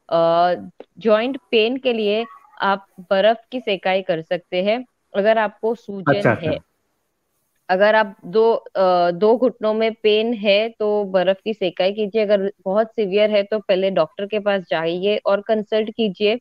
जॉइंट पेन के लिए आप बर्फ़ की सेकाई कर सकते हैं। अगर आपको सूजन अच्छा, है अच्छा। अगर आप दो दो घुटनों में पेन है तो बर्फ़ की सेकाई कीजिए। अगर बहुत सीवियर है तो पहले डॉक्टर के पास जाइए और कंसल्ट कीजिए।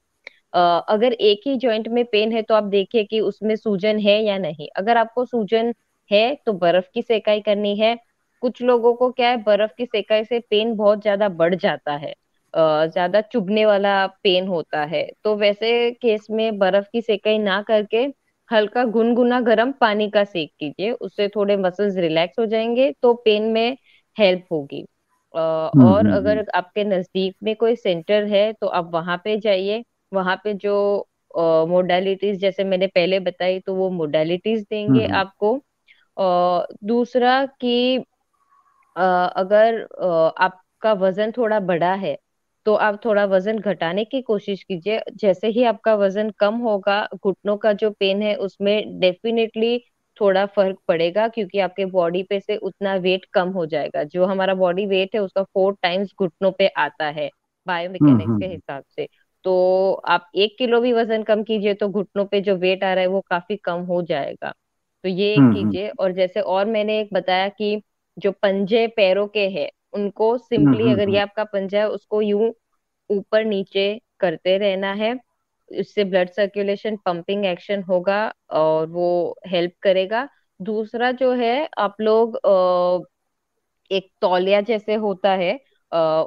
अगर एक ही जॉइंट में पेन है तो आप देखिए कि उसमें सूजन है या नहीं। अगर आपको सूजन है तो बर्फ़ की सेकाई करनी है। कुछ लोगों को क्या है बर्फ़ की सेकाई से पेन बहुत ज़्यादा बढ़ जाता है। ज़्यादा चुभने वाला पेन होता है। तो वैसे केस में बर्फ़ की सेकाई ना करके हल्का गुनगुना गर्म पानी का सेक कीजिए उससे थोड़े मसल्स रिलैक्स हो जाएँगे तो पेन में हेल्प होगी। हम्म, और हम्म, अगर हम्म। आपके नज़दीक में कोई सेंटर है तो आप वहाँ पे जाइए। वहाँ पे जो मोडालिटीज जैसे मैंने पहले बताई तो वो मोडालिटीज देंगे आपको। दूसरा कि अगर आपका वज़न थोड़ा बड़ा है तो आप थोड़ा वज़न घटाने की कोशिश कीजिए। जैसे ही आपका वज़न कम होगा घुटनों का जो पेन है उसमें डेफिनेटली थोड़ा फ़र्क पड़ेगा क्योंकि आपके बॉडी पे से उतना वेट कम हो जाएगा। जो हमारा बॉडी वेट है उसका फोर टाइम्स घुटनों पे आता है बायोमैकेनिक्स हम्म, के हम्म। हिसाब से। तो आप एक किलो भी वज़न कम कीजिए तो घुटनों पे जो वेट आ रहा है वो काफ़ी कम हो जाएगा। तो ये हम्म, कीजिए और जैसे और मैंने एक बताया कि जो पंजे पैरों के हैं उनको सिंपली अगर ये आपका पंजा है उसको यूँ ऊपर नीचे करते रहना है इससे ब्लड सर्कुलेशन पंपिंग एक्शन होगा और वो हेल्प करेगा। दूसरा जो है आप लोग एक तौलिया जैसे होता है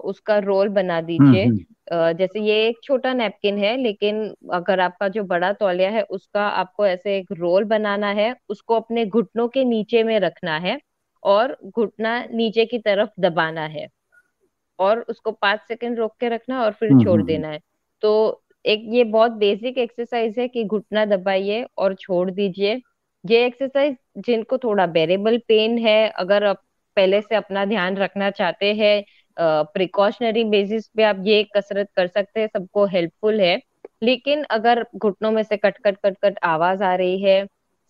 उसका रोल बना दीजिए। हम्म, हम्म। जैसे ये एक छोटा नैपकिन है लेकिन अगर आपका जो बड़ा तौलिया है उसका आपको ऐसे एक रोल बनाना है उसको अपने घुटनों के नीचे में रखना है। और घुटना नीचे की तरफ़ दबाना है और उसको पाँच सेकंड रोक के रखना और फिर हम्म, छोड़ हम्म, देना है। तो एक ये बहुत बेसिक एक्सरसाइज है कि घुटना दबाइए और छोड़ दीजिए। ये एक्सरसाइज जिनको थोड़ा बेरेबल पेन है अगर आप पहले से अपना ध्यान रखना चाहते हैं प्रिकॉशनरी बेसिस पे आप ये कसरत कर सकते हैं सबको हेल्पफुल है। लेकिन अगर घुटनों में से कट कट कट कट आवाज़ आ रही है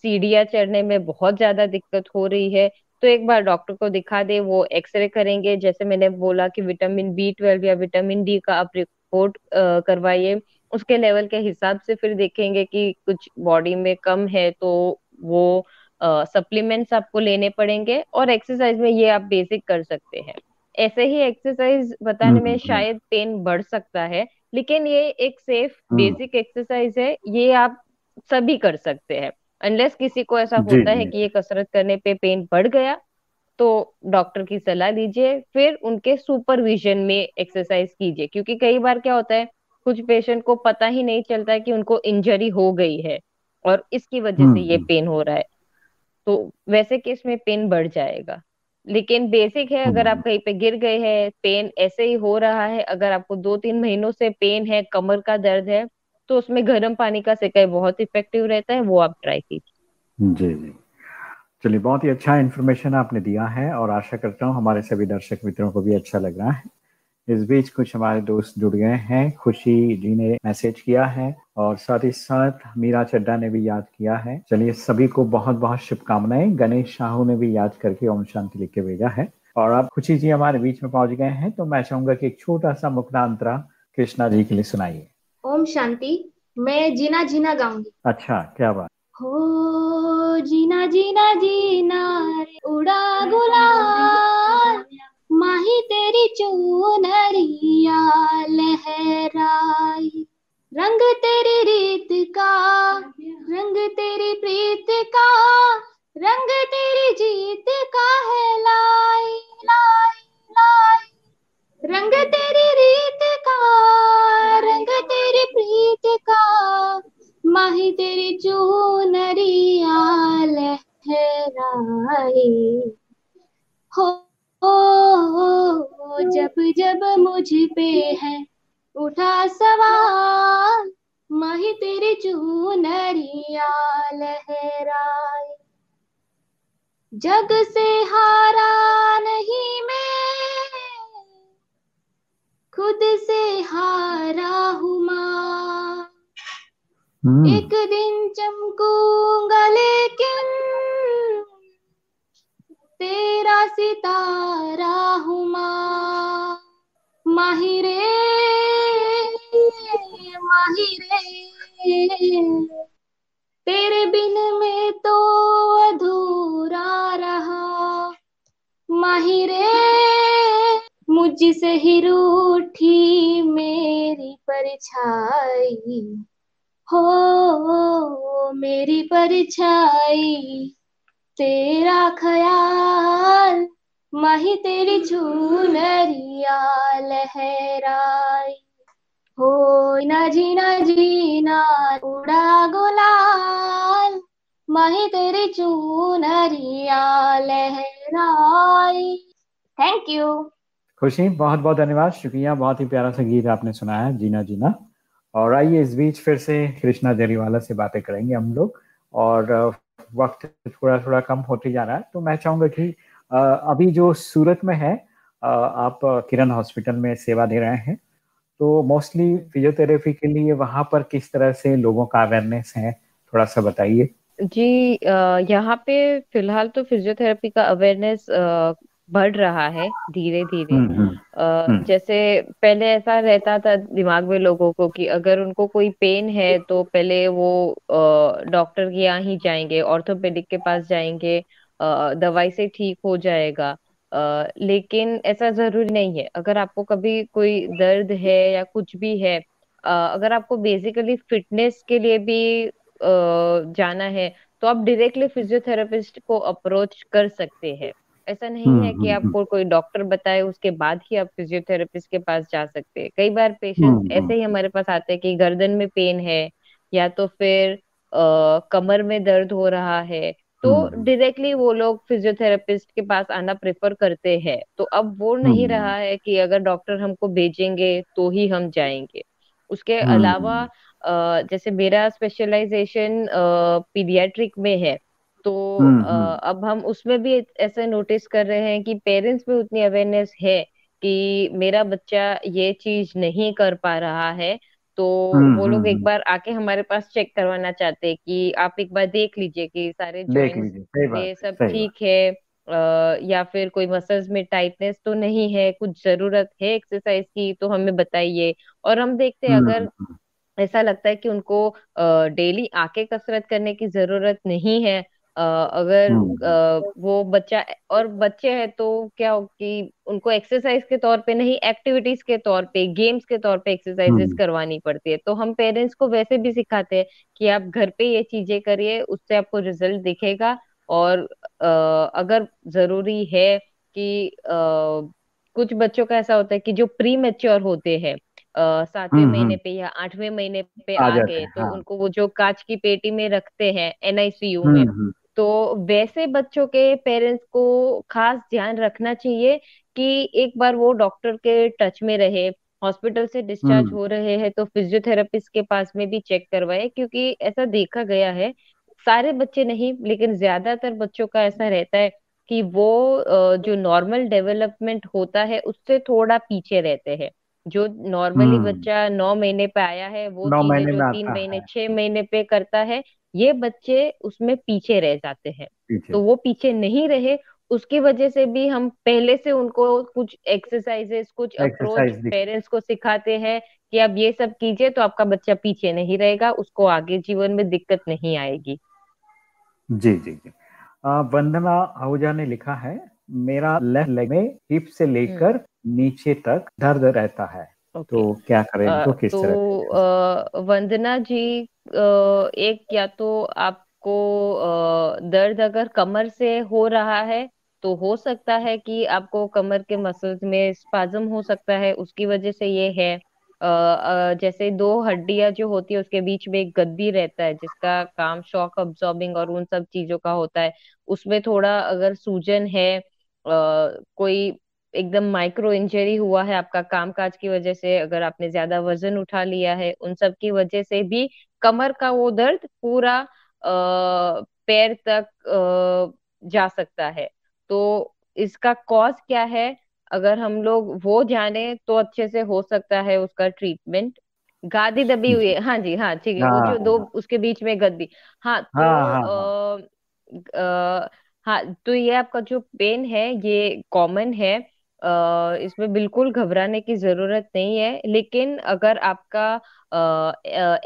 सीढ़ियाँ चढ़ने में बहुत ज़्यादा दिक्कत हो रही है तो एक बार डॉक्टर को दिखा दे वो एक्सरे करेंगे। जैसे मैंने बोला कि विटामिन बी ट्वेल्व या विटामिन डी का आप रिपोर्ट करवाइए। उसके लेवल के हिसाब से फिर देखेंगे कि कुछ बॉडी में कम है तो वो सप्लीमेंट्स आपको लेने पड़ेंगे और एक्सरसाइज में ये आप बेसिक कर सकते हैं। ऐसे ही एक्सरसाइज बताने में शायद पेन बढ़ सकता है लेकिन ये एक सेफ़ बेसिक एक्सरसाइज है ये आप सभी कर सकते हैं। अनलेस किसी को ऐसा होता है कि ये कसरत करने पे पेन बढ़ गया तो डॉक्टर की सलाह लीजिए फिर उनके सुपरविजन में एक्सरसाइज कीजिए क्योंकि कई बार क्या होता है कुछ पेशेंट को पता ही नहीं चलता है कि उनको इंजरी हो गई है और इसकी वजह से ये पेन हम्म, हम्म। हो रहा है तो वैसे केस में पेन बढ़ जाएगा लेकिन बेसिक है अगर आप हम्म। कहीं पे गिर गए हैं पेन ऐसे ही हो रहा है अगर आपको दो तीन महीनों से पेन है कमर का दर्द है तो उसमें गर्म पानी का सिकाई बहुत इफ़ेक्टिव रहता है, वो आप ट्राई कीजिए। जी जी। चलिए, बहुत ही अच्छा इन्फॉर्मेशन आपने दिया है और आशा करता हूँ हमारे सभी दर्शक मित्रों को भी अच्छा लग रहा है। इस बीच कुछ हमारे दोस्त जुड़ गए हैं, खुशी जी ने मैसेज किया है और साथ ही साथ मीरा चड्डा ने भी याद किया है। चलिए, सभी को बहुत बहुत शुभकामनाएँ। गणेश साहू ने भी याद करके ओम शांति लिख के भेजा है। और आप खुशी जी हमारे बीच में पहुँच गए हैं तो मैं चाहूँगा कि एक छोटा सा मुक्तांतरा कृष्णा जी के लिए सुनाइए। ओम शांति मैं जीना जीना गाऊँगी। अच्छा क्या बात। हो जीना जीना जीना रे उड़ा गुलाल माही तेरी चूनरिया लहराई। रंग तेरी रीत का रंग तेरी प्रीत का रंग तेरी जीत का है लाई लाई लाई। रंग तेरी रीत का रंग तेरी प्रीत का माही तेरी चूनरिया लहराई हो, हो जब जब मुझ पे है उठा सवाल माही तेरी चूनरिया लहराई जग से एक दिन चमकूँगा लेकिन तेरा सितारा हूँ माँ माहिरे माहिरे। तेरे बिन में तो अधूरा रहा। माहिरे, मुझसे ही रूठी मेरी परछाई। हो, मेरी परछाई, तेरा ख्याल, माही तेरी चूनरिया लहराई। हो ना जीना जीना, उड़ा गुलाल, माही तेरी चूनरिया लहराई। थैंक यू खुशी बहुत बहुत धन्यवाद, शुक्रिया, बहुत ही प्यारा सा गीत आपने सुनाया, जीना जीना। और आइए इस बीच फिर से कृष्णा जरीवाला से बातें करेंगे हम लोग। और वक्त थोड़ा थोड़ा कम होते जा रहा है तो मैं चाहूँगा कि अभी जो सूरत में है आप किरण हॉस्पिटल में सेवा दे रहे हैं तो मोस्टली फिजियोथेरेपी के लिए वहाँ पर किस तरह से लोगों का अवेयरनेस है, थोड़ा सा बताइए। जी यहाँ पे फ़िलहाल तो फिजियोथेरेपी का अवेयरनेस बढ़ रहा है धीरे धीरे हम्म, हम्म, हम्म। जैसे पहले ऐसा रहता था दिमाग में लोगों को कि अगर उनको कोई पेन है तो पहले वो डॉक्टर के यहाँ ही जाएँगे ऑर्थोपेडिक के पास जाएँगे दवाई से ठीक हो जाएगा। लेकिन ऐसा ज़रूरी नहीं है। अगर आपको कभी कोई दर्द है या कुछ भी है अगर आपको बेसिकली फिटनेस के लिए भी जाना है तो आप डायरेक्टली फिजियोथेरेपिस्ट को अप्रोच कर सकते हैं। ऐसा नहीं हम्म, है कि हम्म, आपको कोई डॉक्टर बताए उसके बाद ही आप फिजियोथेरेपिस्ट के पास जा सकते हैं। कई बार पेशेंट हम्म, ऐसे ही हमारे पास आते हैं कि गर्दन में पेन है या तो फिर आ, कमर में दर्द हो रहा है तो डायरेक्टली वो लोग फिजियोथेरेपिस्ट के पास आना प्रेफर करते हैं। तो अब वो नहीं रहा है कि अगर डॉक्टर हमको भेजेंगे तो ही हम जाएँगे। उसके अलावा जैसे मेरा स्पेशलाइजेशन पीडियाट्रिक में है तो हम्म, हम्म। अब हम उसमें भी ऐसे नोटिस कर रहे हैं कि पेरेंट्स में उतनी अवेयरनेस है कि मेरा बच्चा ये चीज़ नहीं कर पा रहा है तो हम्म, वो लोग एक बार आके हमारे पास चेक करवाना चाहते हैं कि आप एक बार देख लीजिए कि सारे जॉइंट्स ये सब ठीक है आ, या फिर कोई मसल्स में टाइटनेस तो नहीं है कुछ ज़रूरत है एक्सरसाइज की तो हमें बताइए। और हम देखते हैं अगर ऐसा लगता है कि उनको डेली आके कसरत करने की ज़रूरत नहीं है अगर हम्म। वो बच्चा और बच्चे हैं तो क्या हो कि उनको एक्सरसाइज के तौर पे नहीं एक्टिविटीज़ के तौर पे गेम्स के तौर पे एक्सरसाइजेस हम्म। करवानी पड़ती है तो हम पेरेंट्स को वैसे भी सिखाते हैं कि आप घर पे ये चीज़ें करिए उससे आपको रिज़ल्ट दिखेगा और अगर ज़रूरी है कि कुछ बच्चों का ऐसा होता है कि जो प्री मेच्योर होते हैं सातवें हम्म, महीने पे या आठवें महीने पे आ गए तो हाँ। उनको वो जो कांच की पेटी में रखते हैं एनआईसीयू में तो वैसे बच्चों के पेरेंट्स को खास ध्यान रखना चाहिए कि एक बार वो डॉक्टर के टच में रहे हॉस्पिटल से डिस्चार्ज हो रहे हैं तो फिजियोथेरेपिस्ट के पास में भी चेक करवाए क्योंकि ऐसा देखा गया है सारे बच्चे नहीं लेकिन ज़्यादातर बच्चों का ऐसा रहता है कि वो जो नॉर्मल डेवलपमेंट होता है उससे थोड़ा पीछे रहते हैं। जो नॉर्मली बच्चा नौ महीने पे आया है वो चीज़ें जो तीन महीने छह महीने पे करता है ये बच्चे उसमें पीछे रह जाते हैं। तो वो पीछे नहीं रहे उसकी वजह से भी हम पहले से उनको कुछ एक्सरसाइजेस कुछ अप्रोच पेरेंट्स को सिखाते हैं कि अब ये सब कीजिए तो आपका बच्चा पीछे नहीं रहेगा उसको आगे जीवन में दिक्कत नहीं आएगी। जी जी जी। वंदना आहूजा ने लिखा है मेरा लेफ़्ट लेग में हिप से लेकर हम्म। नीचे तक दर्द रहता है। Okay. तो क्या करें? तो किस तो, तरह वंदना जी एक या तो आपको दर्द अगर कमर से हो रहा है तो हो सकता है कि आपको कमर के मसल्स में स्पाजम हो सकता है उसकी वजह से ये है। जैसे दो हड्डियाँ जो होती है उसके बीच में एक गद्दी रहता है जिसका काम शॉक अब्सॉर्बिंग और उन सब चीज़ों का होता है। उसमें थोड़ा अगर सूजन है कोई एकदम माइक्रो इंजरी हुआ है आपका कामकाज की वजह से अगर आपने ज़्यादा वज़न उठा लिया है उन सब की वजह से भी कमर का वो दर्द पूरा पैर तक जा सकता है। तो इसका कॉज क्या है? अगर हम लोग वो जाने तो अच्छे से हो सकता है उसका ट्रीटमेंट गादी दबी हुई है। हाँ जी हाँ ठीक है। वो जो दो हाँ। उसके बीच में गद्दी। हाँ तो हाँ, हाँ, हाँ. आ, आ, हाँ तो ये आपका जो पेन है ये कॉमन है। आ, इसमें बिल्कुल घबराने की ज़रूरत नहीं है लेकिन अगर आपका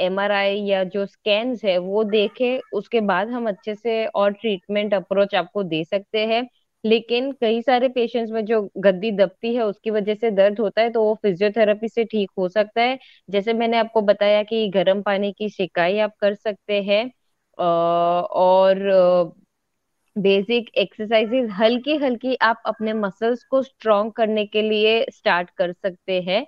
एम आर आई या जो स्कैन्स है वो देखे उसके बाद हम अच्छे से और ट्रीटमेंट अप्रोच आपको दे सकते हैं। लेकिन कई सारे पेशेंट्स में जो गद्दी दबती है उसकी वजह से दर्द होता है तो वो फिजियोथेरेपी से ठीक हो सकता है। जैसे मैंने आपको बताया कि गर्म पानी की शिकाई आप कर सकते हैं और बेसिक एक्सरसाइजेज हल्की हल्की आप अपने मसल्स को स्ट्रॉन्ग करने के लिए स्टार्ट कर सकते हैं।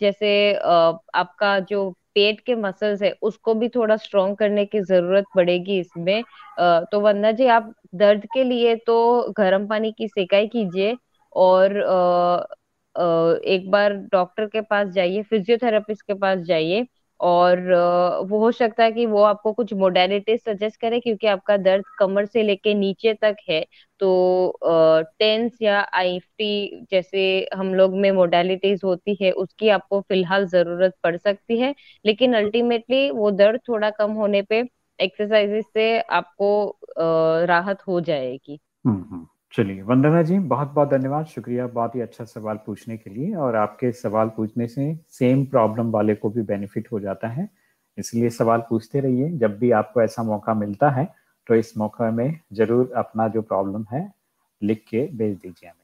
जैसे आपका जो पेट के मसल्स है, उसको भी थोड़ा स्ट्रॉन्ग करने की ज़रूरत पड़ेगी इसमें। तो वंदना जी, आप दर्द के लिए तो गर्म पानी की सिकाई कीजिए और एक बार डॉक्टर के पास जाइए फिजियोथेरेपिस्ट के पास जाइए। और वो हो सकता है कि वो आपको कुछ मोडेलिटी सजेस्ट करे क्योंकि आपका दर्द कमर से लेके नीचे तक है तो टेंस या आईएफटी जैसे हम लोग में मोडेलिटीज होती है उसकी आपको फ़िलहाल ज़रूरत पड़ सकती है लेकिन अल्टीमेटली वो दर्द थोड़ा कम होने पे एक्सरसाइजेस से आपको राहत हो जाएगी हम्म, हम्म। चलिए, वंदना जी बहुत बहुत धन्यवाद। शुक्रिया बहुत ही अच्छा सवाल पूछने के लिए और आपके सवाल पूछने से सेम प्रॉब्लम वाले को भी बेनिफिट हो जाता है। इसलिए सवाल पूछते रहिए, जब भी आपको ऐसा मौका मिलता है तो इस मौका में ज़रूर अपना जो प्रॉब्लम है, लिख के भेज दीजिए हमें।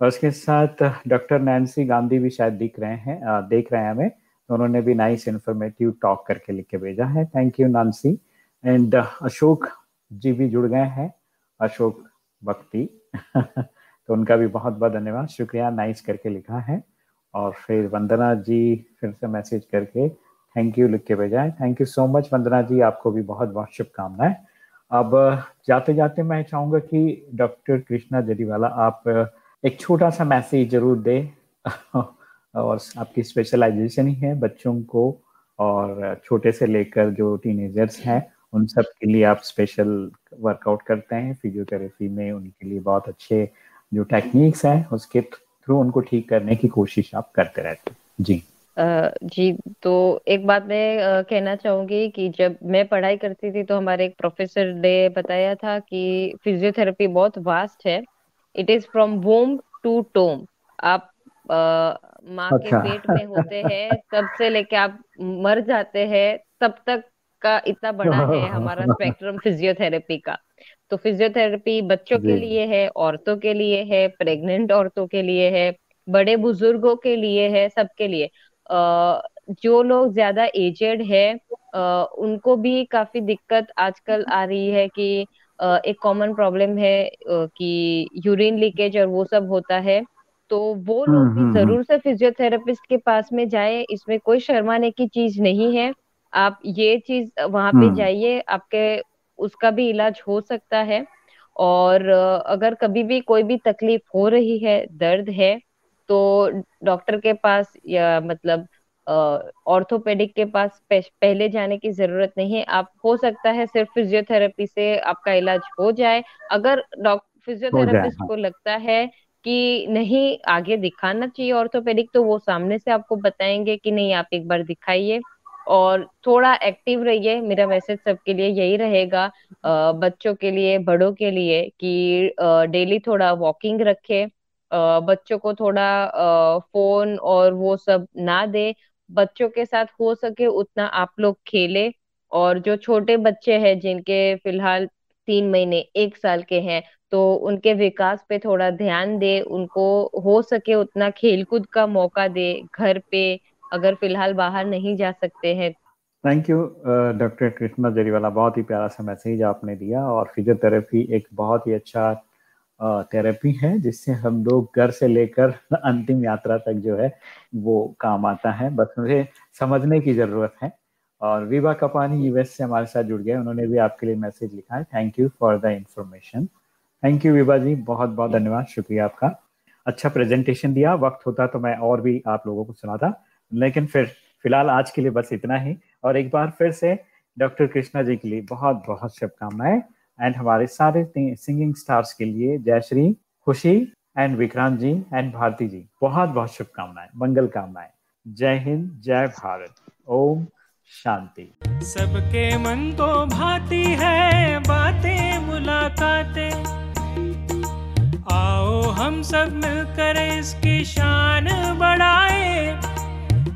और उसके साथ डॉक्टर नैन्सी गांधी भी शायद दिख रहे हैं देख रहे हैं हमें। उन्होंने भी नाइस इन्फॉर्मेटिव टॉक करके लिख के भेजा है। Thank you Nancy and Ashok ji भी जुड़ गए हैं। अशोक भक्ति। तो उनका भी बहुत बहुत धन्यवाद। शुक्रिया, नाइस करके लिखा है। और फिर वंदना जी फिर से मैसेज करके थैंक यू लिख के भेजा है thank you so much Vandana ji, आपको भी बहुत बहुत शुभकामनाएँ। अब जाते जाते मैं चाहूँगा कि डॉक्टर कृष्णा जरीवाला, आप एक छोटा सा मैसेज ज़रूर दे। और आपकी स्पेशलाइजेशन ही है बच्चों को और छोटे से लेकर जो टीनेजर्स हैं। उन सब के लिए आप स्पेशल वर्कआउट करते हैं फिजियोथेरेपी में उनके लिए बहुत अच्छे जो टेक्निक्स हैं उसके थ्रू उनको ठीक करने की कोशिश आप करते रहते हैं। जी। जी तो एक बात मैं कहना चाहूँगी कि जब मैं पढ़ाई करती थी तो हमारे एक प्रोफेसर ने बताया था कि फिजियोथेरेपी बहुत वास्ट है। It is from womb to tomb आप माँ अच्छा। के पेट में होते हैं तब से लेके आप मर जाते हैं तब तक का इतना बड़ा है हमारा स्पेक्ट्रम फिजियोथेरेपी का। तो फिजियोथेरेपी बच्चों के लिए है औरतों के लिए है प्रेग्नेंट औरतों के लिए है बड़े बुज़ुर्गों के लिए है सबके लिए। जो लोग ज़्यादा एजेड है उनको भी काफ़ी दिक्कत आजकल आ रही है कि एक कॉमन प्रॉब्लम है कि यूरिन लीकेज और वो सब होता है। तो वो लोग भी हम्म, हम्म, ज़रूर हम्म। से फिजियोथेरेपिस्ट के पास में जाए इसमें कोई शर्माने की चीज़ नहीं है। आप ये चीज़ वहाँ पे हम्म। जाइए आपके उसका भी इलाज हो सकता है और अगर कभी भी कोई भी तकलीफ़ हो रही है दर्द है तो डॉक्टर के पास या मतलब ऑर्थोपेडिक के पास पहले जाने की ज़रूरत नहीं है आप हो सकता है सिर्फ़ फिजियोथेरेपी से आपका इलाज हो जाए अगर डॉक्टर फिजियोथेरेपिस्ट हाँ। को लगता है कि नहीं आगे दिखाना चाहिए ऑर्थोपेडिक तो वो सामने से आपको बताएँगे कि नहीं आप एक बार दिखाइए और थोड़ा एक्टिव रहिए। मेरा मैसेज सबके लिए यही रहेगा। बच्चों के लिए, बड़ों के लिए कि डेली थोड़ा वॉकिंग रखे। बच्चों को थोड़ा फ़ोन और वो सब ना दे। बच्चों के साथ हो सके उतना आप लोग खेले। और जो छोटे बच्चे हैं, जिनके फ़िलहाल तीन महीने, एक साल के हैं तो उनके विकास पे थोड़ा ध्यान दे। उनको हो सके उतना खेलकूद का मौका दे घर पे। अगर फ़िलहाल बाहर नहीं जा सकते हैं। Thank you doctor Krishna Jariwala बहुत ही प्यारा सा मैसेज आपने दिया और फिजियोथेरेपी एक बहुत ही अच्छा थेरेपी है, जिससे हम लोग घर से लेकर अंतिम यात्रा तक जो है, वो काम आता है। बस मुझे समझने की ज़रूरत है और विवा कपानी यूएस से हमारे साथ जुड़ गए। उन्होंने भी आपके लिए मैसेज लिखा है। Thank you for the information thank you Viva ji बहुत बहुत धन्यवाद। शुक्रिया आपका। अच्छा प्रेजेंटेशन दिया। वक्त होता तो मैं और भी आप लोगों को सुनाता। लेकिन फिर फ़िलहाल आज के लिए बस इतना ही। और एक बार फिर से डॉक्टर कृष्णा जी के लिए बहुत बहुत शुभकामनाएँ। एंड हमारे सारे सिंगिंग स्टार्स के लिए जयश्री खुशी एंड विक्रांत जी एंड भारती जी, बहुत बहुत शुभकामनाएँ, मंगल कामनाएँ। जय हिंद, जय भारत, ओम शांति। सबके मन को भाती है, बातें, मुलाकातें। आओ हम सब मिलकर इसकी शान बढ़ाए।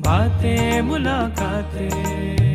बातें मुलाकातें।